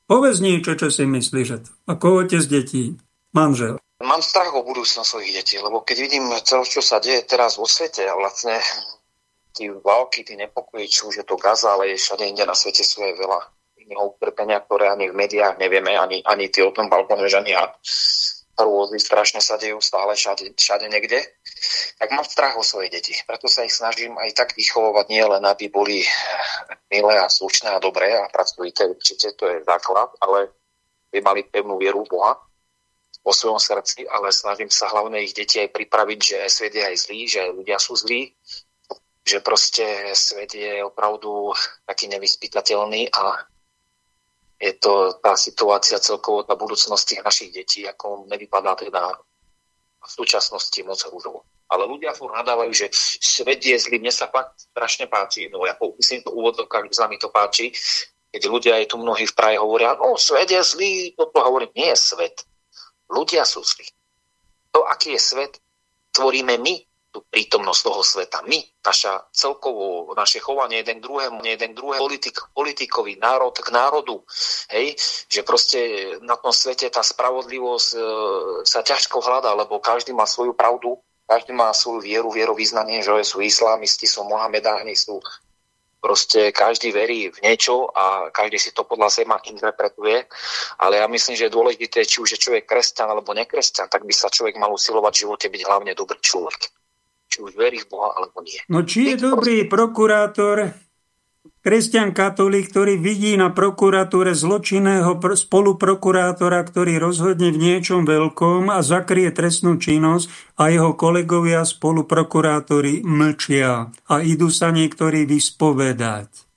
Povedz niečo, čo si myslíš. Ako otec detí, manžel. Mám strach o budúcnosť svojich detí, lebo keď vidím to, čo sa deje teraz vo svete a vlastne tí války, tí nepokoji, či už je to Gaza, ale je všade inde na svete sú aj veľa iného utrpenia, ktoré ani v médiách nevieme, ani, ani ty o tom balkóne, že ani ja hrôzy strašne sa dejú stále všade, všade niekde, tak mám strach o svoje deti. Preto sa ich snažím aj tak vychovovať nie len, aby boli milé a slušné a dobré a pracujte, určite to je základ, ale by mali pevnú vieru v Boha vo svojom srdci, ale snažím sa hlavne ich deti aj pripraviť, že svet je aj zlý, že ľudia sú zlí, že proste svet je opravdu taký nevyspytateľný a je to tá situácia celkovo tá budúcnosti našich detí, ako nevypadá teda v súčasnosti moc rúžovo. Ale ľudia furt nadávajú, že svet je zlý. Mne sa fakt strašne páči. No ja myslím to úvodovkách, že sa mi to páči. Keď ľudia aj tu mnohí v Prahe hovoria, no svet je zlý, toto hovorím, nie je svet. Ľudia sú zlí. To, aký je svet, tvoríme my tú prítomnosť toho sveta. My, naša celkovo, naše chovanie jeden k druhému, jeden k druhému, politik, politikovi, národ k národu. Hej? Že proste na tom svete tá spravodlivosť e, sa ťažko hľadá, lebo každý má svoju pravdu, každý má svoju vieru, vierovýznanie, že sú islamisti, sú mohamedáni, sú proste každý verí v niečo a každý si to podľa seba interpretuje, ale ja myslím, že je dôležité, či už je človek kresťan alebo nekresťan, tak by sa človek mal usilovať v živote byť hlavne dobrý človek. Či už verí v Boha alebo nie. No či je dobrý prokurátor, kresťan katolík, ktorý vidí na prokuratúre zločinného spoluprokurátora, ktorý rozhodne v niečom veľkom a zakrie trestnú činnosť a jeho kolegovia spoluprokurátori mlčia a idú sa niektorí vyspovedať.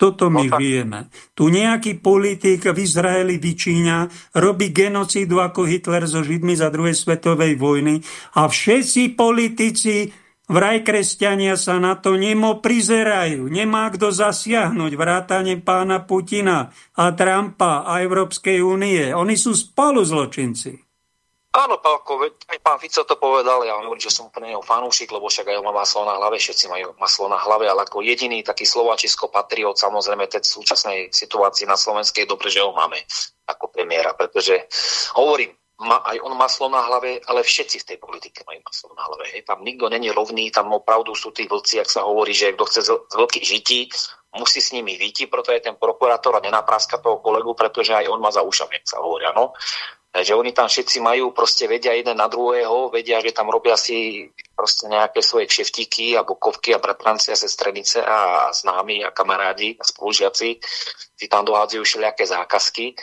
Toto my no, vieme. Tu nejaký politik v Izraeli vyčíňa, robí genocídu ako Hitler so Židmi za druhej svetovej vojny a všetci politici Vraj kresťania sa na to nemo prizerajú. Nemá kto zasiahnuť vrátane pána Putina a Trumpa a Európskej únie. Oni sú spolu zločinci. Áno, Pálko, aj pán Fico to povedal, ja hovorím, že som úplne jeho fanúšik, lebo však aj on má maslo na hlave, všetci majú maslo na hlave, ale ako jediný taký slovačisko patriot, samozrejme, tej súčasnej situácii na Slovensku je dobre, že ho máme ako premiéra, pretože hovorím, má, aj on maslo na hlave, ale všetci v tej politike majú maslo na hlave. Hej. Tam nikto není rovný, tam opravdu sú tí vlci, ak sa hovorí, že kto chce z, vlky žití, musí s nimi vyjти, proto je ten prokurátor a nenapráska toho kolegu, pretože aj on má za ušami, ak sa hovoria. No. Takže oni tam všetci majú, proste vedia jeden na druhého, vedia, že tam robia si proste nejaké svoje kšeftíky a bokovky a bratranci a sestrenice a známi a kamarádi a spolužiaci si tam dohádzajú všelijaké zákazky.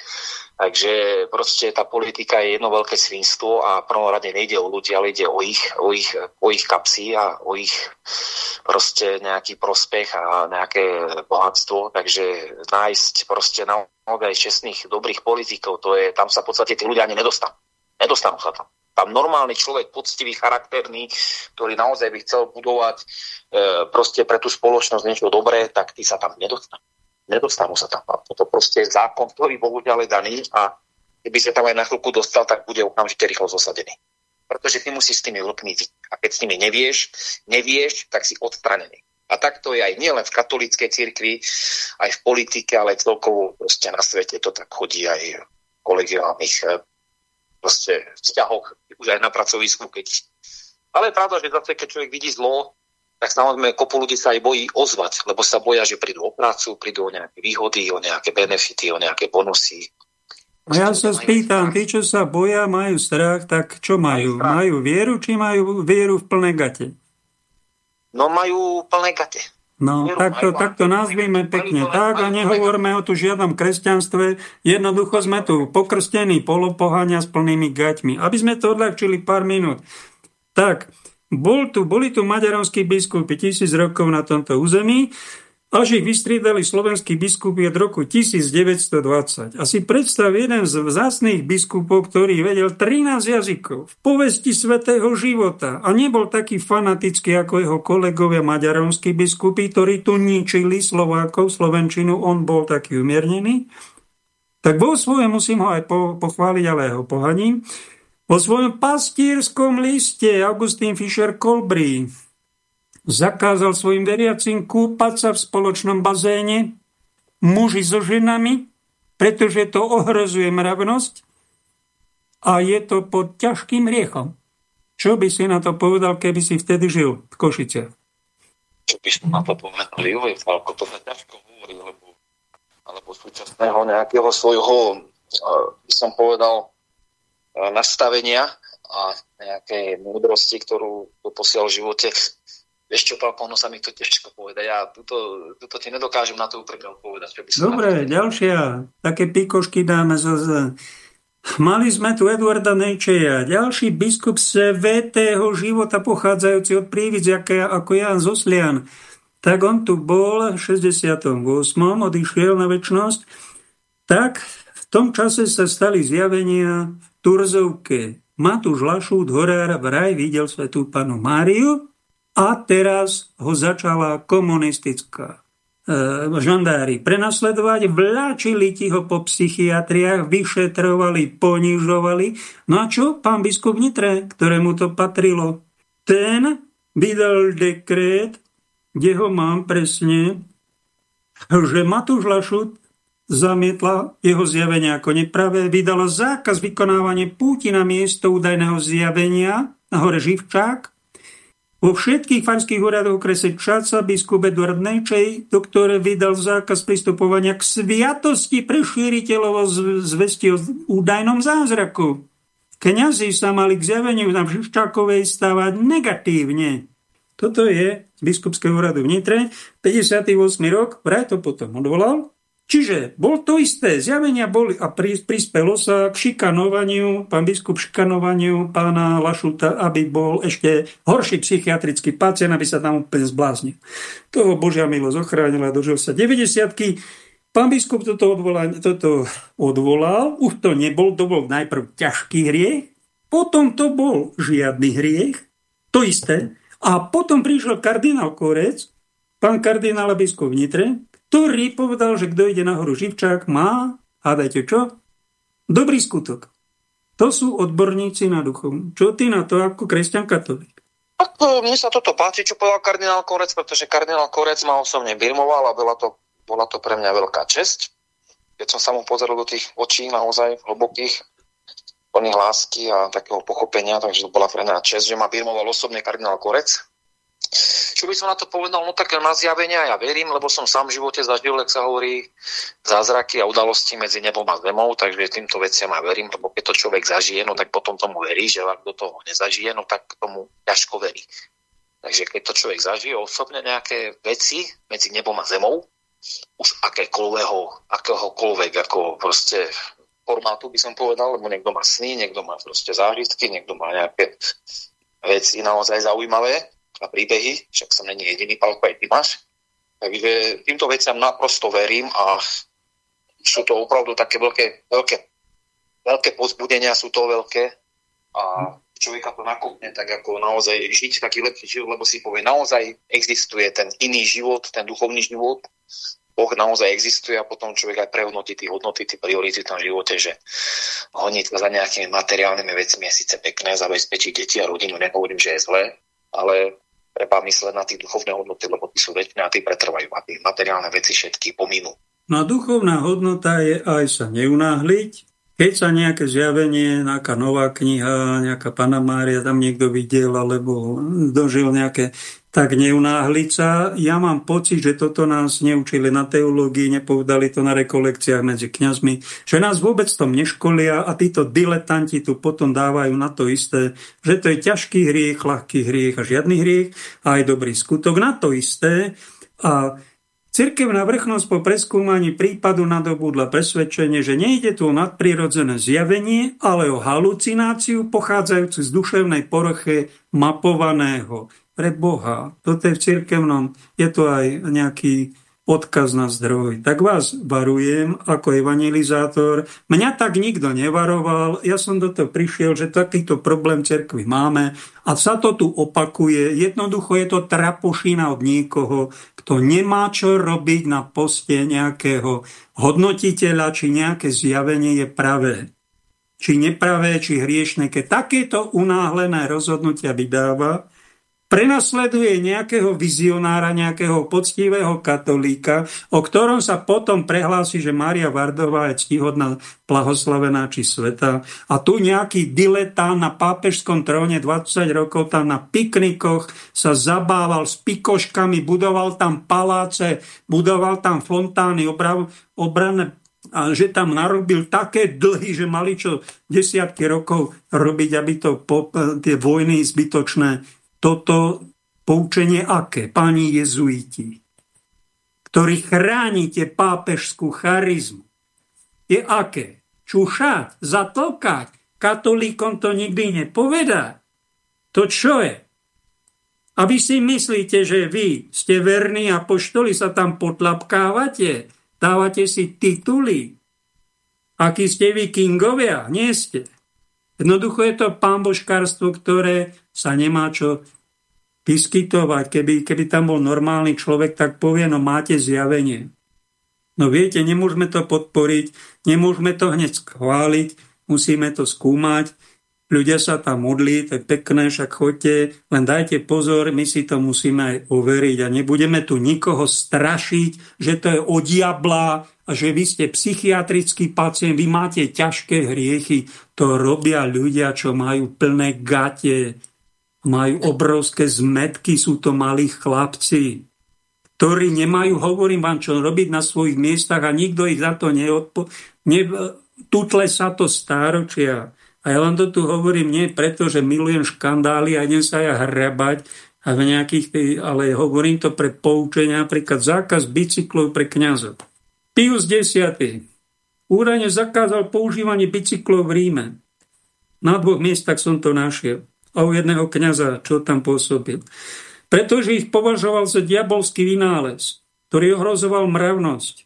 Takže proste tá politika je jedno veľké svinstvo a prvom rade nejde o ľudí, ale ide o ich, o ich, o ich kapsy a o ich proste nejaký prospech a nejaké bohatstvo. Takže nájsť proste naozaj čestných, dobrých politikov, to je, tam sa v podstate tí ľudia ani nedostanú. Nedostanú sa tam. Tam normálny človek, poctivý, charakterný, ktorý naozaj by chcel budovať e, proste pre tú spoločnosť niečo dobré, tak tí sa tam nedostanú nedostanú sa tam. Toto proste je zákon, ktorý bohužiaľ je daný a keby sa tam aj na chvíľku dostal, tak bude okamžite rýchlo zosadený. Pretože ty musíš s tými vlkmi A keď s nimi nevieš, nevieš, tak si odstranený. A takto je aj nielen v katolíckej cirkvi, aj v politike, ale aj celkovo proste na svete to tak chodí aj v kolegiálnych eh, proste vzťahoch, už aj na pracovisku, keď... Ale je pravda, že zase, keď človek vidí zlo, tak samozrejme kopu ľudí sa aj bojí ozvať, lebo sa boja, že prídu o prácu, prídu o nejaké výhody, o nejaké benefity, o nejaké bonusy. A ja sa spýtam, tí, čo sa boja, majú strach, tak čo majú? Majú vieru, či majú vieru v plné gate? No majú plné gate. No, takto, takto nazvíme pekne tak a nehovorme o tu žiadnom kresťanstve. Jednoducho sme tu pokrstení polopohania s plnými gaťmi. Aby sme to odľahčili pár minút. Tak, bol tu, boli tu maďaronskí biskupy tisíc rokov na tomto území, až ich vystriedali slovenskí biskupy od roku 1920. A si predstav jeden z vzácných biskupov, ktorý vedel 13 jazykov v povesti svetého života a nebol taký fanatický ako jeho kolegovia maďaronskí biskupy, ktorí tu ničili Slovákov, Slovenčinu, on bol taký umiernený. Tak vo svojom musím ho aj pochváliť, ale ho pohaním. Vo svojom pastírskom liste Augustín Fischer Kolbrí zakázal svojim veriacim kúpať sa v spoločnom bazéne muži so ženami, pretože to ohrozuje mravnosť a je to pod ťažkým riechom. Čo by si na to povedal, keby si vtedy žil v Košice? Čo by som na to povedal? Joj, Falko, to sa ťažko hovorí, lebo alebo súčasného nejakého svojho, by som povedal, nastavenia a nejakej múdrosti, ktorú posiel v živote. Vieš čo, Pálko, ono sa mi to ťažko povedať. Ja tuto, tuto ti nedokážem na to úprimne odpovedať. Čo by som Dobre, na... ďalšia. Také pikošky dáme zo... Mali sme tu Eduarda Nejčeja, ďalší biskup svetého života pochádzajúci od prívic, ako Jan Zoslian. Tak on tu bol v 68. odišiel na väčšnosť. Tak v tom čase sa stali zjavenia Turzovke Matúš Lašút Horár vraj videl svetú panu Máriu a teraz ho začala komunistická e, žandári prenasledovať, vláčili ti ho po psychiatriách, vyšetrovali, ponižovali. No a čo? Pán biskup Nitre, ktorému to patrilo, ten vydal dekret, kde ho mám presne, že Matúš Lašut zamietla jeho zjavenie ako nepravé, vydala zákaz vykonávania púti na miesto údajného zjavenia na hore Živčák. Vo všetkých farských úradoch okrese Čaca biskup Eduard Nejčej, doktor vydal zákaz pristupovania k sviatosti pre šíriteľovo zvesti o údajnom zázraku. Kňazi sa mali k zjaveniu na Živčákovej stávať negatívne. Toto je z biskupského úradu v Nitre, 58. rok, vraj to potom odvolal, Čiže bol to isté, zjavenia boli a prispelo sa k šikanovaniu, pán biskup šikanovaniu pána Lašuta, aby bol ešte horší psychiatrický pacient, aby sa tam úplne zbláznil. Toho Božia milosť ochránila, dožil sa 90 Pán biskup toto, odvolal, toto odvolal, už to nebol, to bol najprv ťažký hriech, potom to bol žiadny hriech, to isté, a potom prišiel kardinál Korec, pán kardinál biskup v Nitre, ktorý povedal, že kto ide nahoru Živčák, má, hádajte čo? Dobrý skutok. To sú odborníci na duchov. Čo ty na to ako kresťan katolík? Ako, mne sa toto páči, čo povedal kardinál Korec, pretože kardinál Korec ma osobne birmoval a bola to, bola to pre mňa veľká česť. Keď som sa mu pozeral do tých očí naozaj hlbokých, plných lásky a takého pochopenia, takže to bola pre mňa čest, že ma birmoval osobne kardinál Korec. Čo by som na to povedal? No také na zjavenia ja verím, lebo som sám v živote zažil, ak sa hovorí, zázraky a udalosti medzi nebom a zemou, takže týmto veciam ja verím, lebo keď to človek zažije, no tak potom tomu verí, že ak do toho nezažije, no tak tomu ťažko verí. Takže keď to človek zažije osobne nejaké veci medzi nebom a zemou, už akékoľvého, akéhokoľvek, ako proste formátu by som povedal, lebo niekto má sny, niekto má proste zážitky, niekto má nejaké veci naozaj zaujímavé, a príbehy, však som není jediný, Palko, aj ty máš. Takže týmto veciam naprosto verím a sú to opravdu také veľké, veľké, veľké pozbudenia, sú to veľké a človeka to nakopne tak ako naozaj žiť taký lepší život, lebo si povie, naozaj existuje ten iný život, ten duchovný život, Boh naozaj existuje a potom človek aj prehodnotí tie hodnoty, tie priority v tom živote, že honiť za nejakými materiálnymi vecmi je síce pekné, zabezpečiť deti a rodinu, nehovorím, že je zlé, ale treba mysleť na tie duchovné hodnoty, lebo tí sú väčšie a tí pretrvajú a tie materiálne veci všetky pominú. No a duchovná hodnota je aj sa neunáhliť, Keď sa nejaké zjavenie, nejaká nová kniha, nejaká Pana Mária tam niekto videl, alebo dožil nejaké tak neunáhliť. Ja mám pocit, že toto nás neučili na teológii, nepovedali to na rekolekciách medzi kňazmi, že nás vôbec tom neškolia a títo diletanti tu potom dávajú na to isté, že to je ťažký hriech, ľahký hriech a žiadny hriech a aj dobrý skutok na to isté. A Cirkevná vrchnosť po preskúmaní prípadu nadobudla presvedčenie, že nejde tu o nadprirodzené zjavenie, ale o halucináciu pochádzajúcu z duševnej poroche mapovaného pre Boha. Toto je v cirkevnom, je to aj nejaký odkaz na zdroj. Tak vás varujem ako evangelizátor. Mňa tak nikto nevaroval. Ja som do toho prišiel, že takýto problém cerkvy máme a sa to tu opakuje. Jednoducho je to trapošina od niekoho, kto nemá čo robiť na poste nejakého hodnotiteľa, či nejaké zjavenie je pravé či nepravé, či hriešne, keď takéto unáhlené rozhodnutia vydáva, prenasleduje nejakého vizionára, nejakého poctivého katolíka, o ktorom sa potom prehlási, že Mária Vardová je ctihodná, blahoslavená či sveta. A tu nejaký diletán na pápežskom tróne 20 rokov tam na piknikoch sa zabával s pikoškami, budoval tam paláce, budoval tam fontány, obrav, obranné a že tam narobil také dlhy, že mali čo desiatky rokov robiť, aby to po, tie vojny zbytočné toto poučenie aké? Páni jezuiti, ktorí chránite pápežskú charizmu, je aké? Čušať, zatlkať. Katolíkom to nikdy nepovedá. To čo je? A vy si myslíte, že vy ste verní a poštoli sa tam potlapkávate, dávate si tituly. Akí ste vy kingovia? Nie ste. Jednoducho je to pamboškárstvo, ktoré sa nemá čo vyskytovať. Keby, keby tam bol normálny človek, tak povie, no máte zjavenie. No viete, nemôžeme to podporiť, nemôžeme to hneď schváliť, musíme to skúmať. Ľudia sa tam modlí, to je pekné, však chodte, len dajte pozor, my si to musíme aj overiť a nebudeme tu nikoho strašiť, že to je o diabla a že vy ste psychiatrický pacient, vy máte ťažké hriechy. To robia ľudia, čo majú plné gate, majú obrovské zmetky, sú to malí chlapci, ktorí nemajú, hovorím vám, čo robiť na svojich miestach a nikto ich za to neodpo... Ne, tutle sa to stáročia. A ja vám to tu hovorím nie preto, že milujem škandály a idem sa ja hrabať, a v nejakých, ale hovorím to pre poučenia, napríklad zákaz bicyklov pre kňazov. Pius X. údajne zakázal používanie bicyklov v Ríme. Na dvoch miestach som to našiel. A u jedného kniaza, čo tam pôsobil. Pretože ich považoval za diabolský vynález, ktorý ohrozoval mravnosť.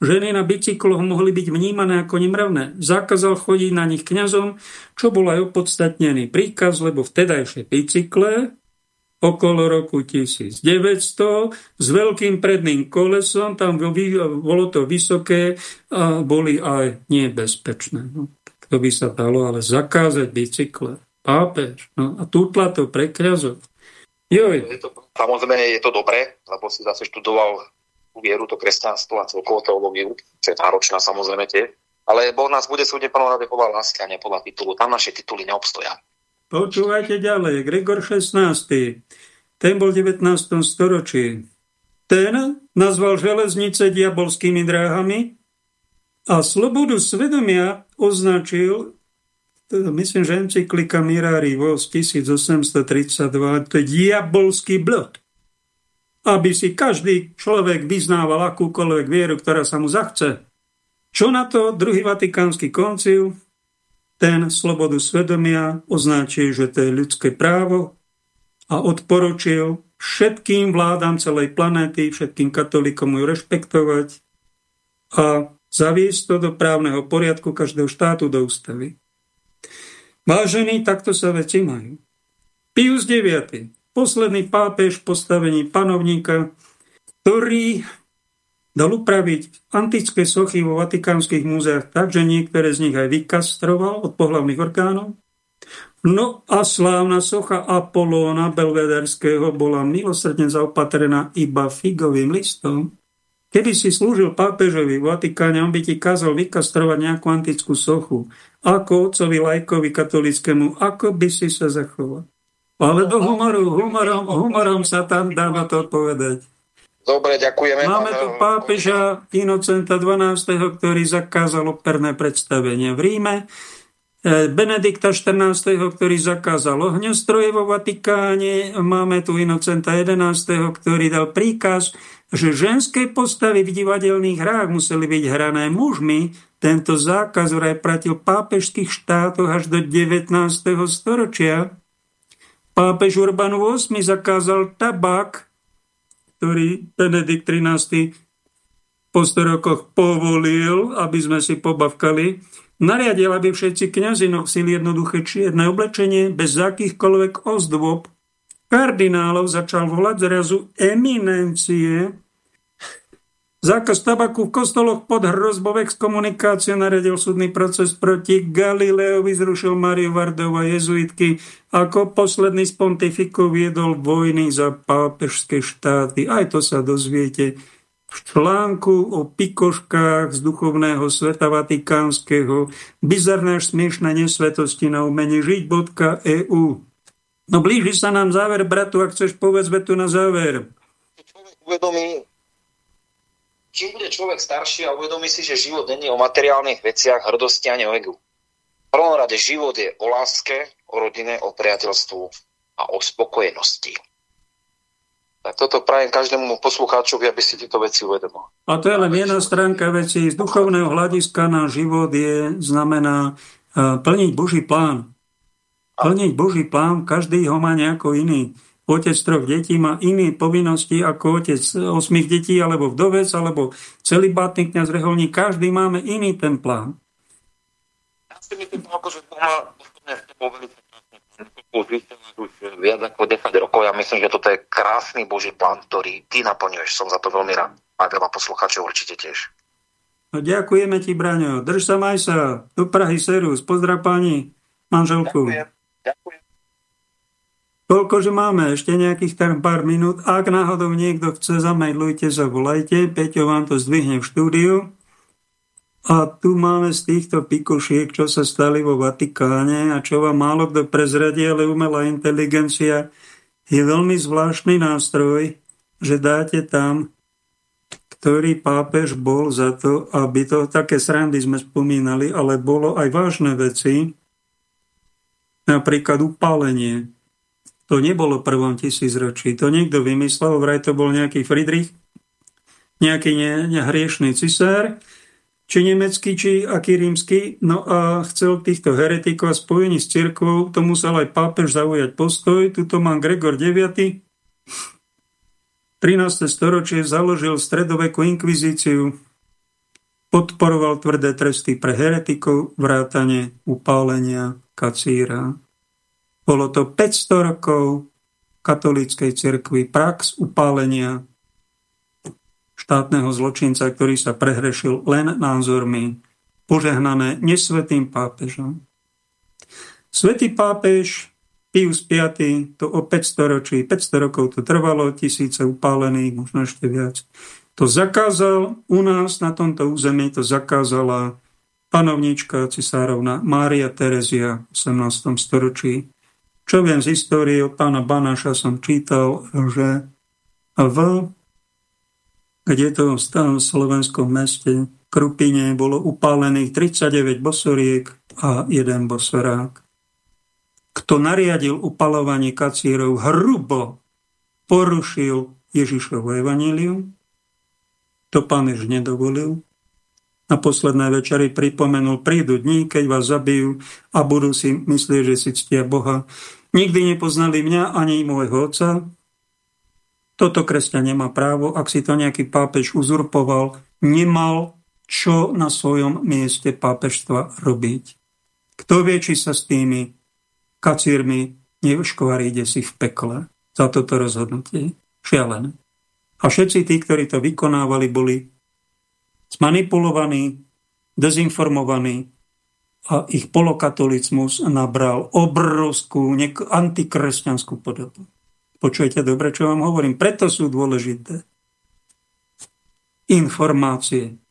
Ženy na bicykloch mohli byť vnímané ako nemravné. Zakázal chodiť na nich kňazom, čo bol aj opodstatnený príkaz, lebo vtedajšie bicykle okolo roku 1900 s veľkým predným kolesom, tam bolo to vysoké a boli aj nebezpečné. No, to by sa dalo ale zakázať bicykle. Pápež. No a tutla to pre kniazov. Joj. Je to, samozrejme je to dobré, lebo si zase študoval vieru, to kresťanstvo a celkovo teológiu, čo je náročná samozrejme tie. Ale Boh nás bude súdne plnou podľa lásky a nie podľa titulu. Tam naše tituly neobstoja. Počúvajte ďalej. Gregor 16. Ten bol v 19. storočí. Ten nazval železnice diabolskými dráhami a slobodu svedomia označil, myslím, že encyklika Mirari z 1832, to je diabolský blod. Aby si každý človek vyznával akúkoľvek vieru, ktorá sa mu zachce. Čo na to druhý vatikánsky koncil? ten slobodu svedomia označil, že to je ľudské právo a odporučil všetkým vládam celej planéty, všetkým katolíkom ju rešpektovať a zaviesť to do právneho poriadku každého štátu do ústavy. Vážení, takto sa veci majú. Pius IX, posledný pápež v postavení panovníka, ktorý dal upraviť antické sochy vo vatikánskych múzeách tak, že niektoré z nich aj vykastroval od pohľavných orgánov. No a slávna socha Apolóna Belvederského bola milosrdne zaopatrená iba figovým listom. Kedy si slúžil pápežovi v Vatikáne, on by ti kázal vykastrovať nejakú antickú sochu. Ako otcovi lajkovi katolickému, ako by si sa zachoval? Ale do humoru, humorom, humorom sa tam dá na to odpovedať. Dobre, ďakujeme. Máme tu pápeža Inocenta 12., ktorý zakázal operné predstavenie v Ríme. E, Benedikta 14., ktorý zakázal ohňostroje vo Vatikáne. Máme tu Inocenta 11., ktorý dal príkaz že ženské postavy v divadelných hrách museli byť hrané mužmi, tento zákaz vraj pratil pápežských štátoch až do 19. storočia. Pápež Urban VIII zakázal tabak, ktorý Benedikt XIII po 100 rokoch povolil, aby sme si pobavkali. Nariadil, aby všetci kňazi nosili jednoduché čierne oblečenie bez akýchkoľvek ozdôb kardinálov začal volať zrazu eminencie. Zákaz tabaku v kostoloch pod hrozbou exkomunikácie naredil súdny proces proti Galileovi, zrušil Mariu Vardov a jezuitky. Ako posledný z pontifikov viedol vojny za pápežské štáty. Aj to sa dozviete v článku o pikoškách z duchovného sveta vatikánskeho bizarné až smiešné nesvetosti na umenie žiť.eu. No blíži sa nám záver, bratu, ak chceš povedzme tu na záver. Uvedomí, čím bude človek starší a uvedomí si, že život není o materiálnych veciach, hrdosti ani o egu. V prvom rade život je o láske, o rodine, o priateľstvu a o spokojenosti. Tak toto prajem každému poslucháčovi, aby si tieto veci uvedomil. A to je len jedna stránka veci. Z duchovného hľadiska na život je, znamená uh, plniť Boží plán plniť Boží plán, každý ho má nejako iný. Otec troch detí má iné povinnosti ako otec osmých detí, alebo vdovec, alebo celibátny kniaz reholník. Každý máme iný ten plán. Ja si myslím, že to má už viac ako 10 rokov. Ja myslím, že toto je krásny Boží plán, ktorý ty naplňuješ. Som za to veľmi rád. A veľa poslucháčov určite tiež. No, ďakujeme ti, Braňo. Drž sa, maj sa. Do Prahy, Serus. Pozdrav pani manželku. Ďakujem. Ďakujem. Toľko, že máme ešte nejakých tam pár minút. Ak náhodou niekto chce, zamailujte sa, volajte. Peťo vám to zdvihne v štúdiu. A tu máme z týchto pikošiek, čo sa stali vo Vatikáne a čo vám málo kto prezradí, ale umelá inteligencia je veľmi zvláštny nástroj, že dáte tam, ktorý pápež bol za to, aby to, také srandy sme spomínali, ale bolo aj vážne veci, Napríklad upálenie. To nebolo v prvom tisícročí. To niekto vymyslel, vraj to bol nejaký Friedrich, nejaký ne, nehriešný cisár, či nemecký, či aký rímsky. No a chcel týchto heretikov a spojení s cirkvou, to musel aj pápež zaujať postoj. Tuto mám Gregor IX. 13. storočie založil stredovekú inkvizíciu, podporoval tvrdé tresty pre heretikov, vrátane upálenia kacíra. Bolo to 500 rokov katolíckej cirkvi, prax upálenia štátneho zločinca, ktorý sa prehrešil len názormi, požehnané nesvetým pápežom. Svetý pápež Pius V, to o 500 ročí, 500 rokov to trvalo, tisíce upálených, možno ešte viac. To zakázal u nás na tomto území, to zakázala panovnička cisárovna Mária Terezia v 18. storočí. Čo viem z histórie od pána Banáša som čítal, že v kde to v starom slovenskom meste Krupine bolo upálených 39 bosoriek a jeden bosorák. Kto nariadil upalovanie kacírov, hrubo porušil Ježišovo evanílium, to pán Jež nedovolil, na posledné večery pripomenul, prídu dní, keď vás zabijú a budú si myslieť, že si ctia Boha. Nikdy nepoznali mňa ani môjho otca. Toto kresťan nemá právo, ak si to nejaký pápež uzurpoval, nemal čo na svojom mieste pápežstva robiť. Kto vie, či sa s tými kacírmi nevškvaríde si v pekle za toto rozhodnutie. Šialené. A všetci tí, ktorí to vykonávali, boli zmanipulovaní, dezinformovaní a ich polokatolizmus nabral obrovskú antikresťanskú podobu. Počujete dobre, čo vám hovorím? Preto sú dôležité. informácie.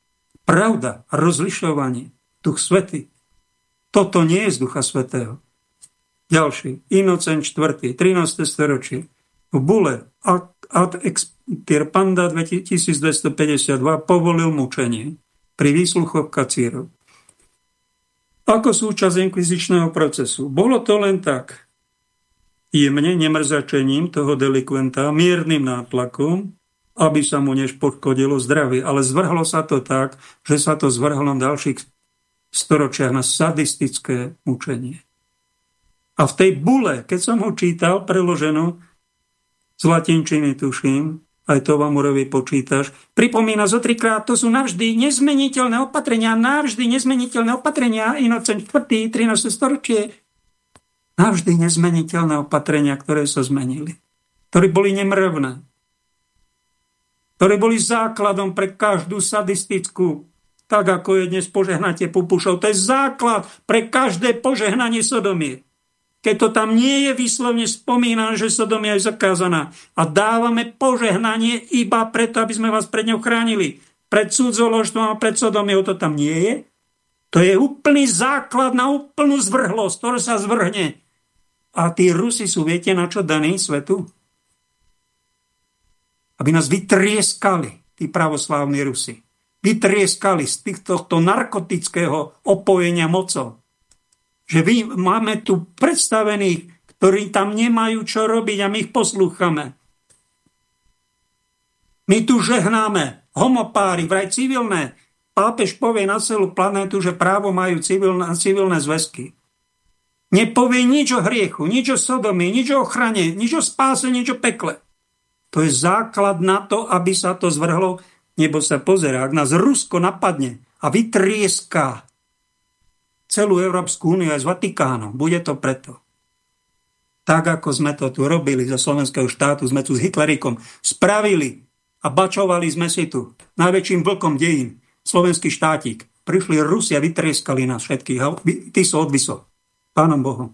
Pravda, rozlišovanie, duch svety. Toto nie je z ducha svetého. Ďalší, Inocent 4., 13. storočie. V Bule ad, ad Panda 1252 povolil mučenie pri výsluchoch kacírov. Ako súčasť inkvizičného procesu. Bolo to len tak, jemne nemrzačením toho delikventa, miernym nátlakom, aby sa mu nešpoškodilo zdravie. Ale zvrhlo sa to tak, že sa to zvrhlo na ďalších storočiach na sadistické mučenie. A v tej bule, keď som ho čítal, preloženú z latinčiny, tuším, aj to vám urobi počítaš, pripomína zo trikrát, to sú navždy nezmeniteľné opatrenia, navždy nezmeniteľné opatrenia, Inocent 4. 13. storočie, navždy nezmeniteľné opatrenia, ktoré sa zmenili, ktoré boli nemrevné, ktoré boli základom pre každú sadistickú, tak ako je dnes požehnatie pupušov. To je základ pre každé požehnanie sodomie. Keď to tam nie je výslovne spomínané, že sodomia je zakázaná. A dávame požehnanie iba preto, aby sme vás pred ňou chránili. Pred cudzoložstvom a pred sodomiou to tam nie je. To je úplný základ na úplnú zvrhlosť, ktorá sa zvrhne. A tí Rusi sú, viete, na čo daní svetu? aby nás vytrieskali, tí pravoslávni Rusi. Vytrieskali z týchto narkotického opojenia mocou. Že vy máme tu predstavených, ktorí tam nemajú čo robiť a my ich poslúchame. My tu žehnáme homopáry, vraj civilné. Pápež povie na celú planétu, že právo majú civilné, civilné zväzky. Nepovie nič o hriechu, nič o sodomii, nič o ochrane, nič o spáse, nič o pekle. To je základ na to, aby sa to zvrhlo, nebo sa pozera, ak nás Rusko napadne a vytrieská celú Európsku úniu aj s Vatikánom, bude to preto. Tak, ako sme to tu robili zo slovenského štátu, sme tu s Hitlerikom spravili a bačovali sme si tu najväčším vlkom dejín, slovenský štátik. Prišli Rusi a vytrieskali nás všetkých. Ty sú odvisol. Pánom Bohom.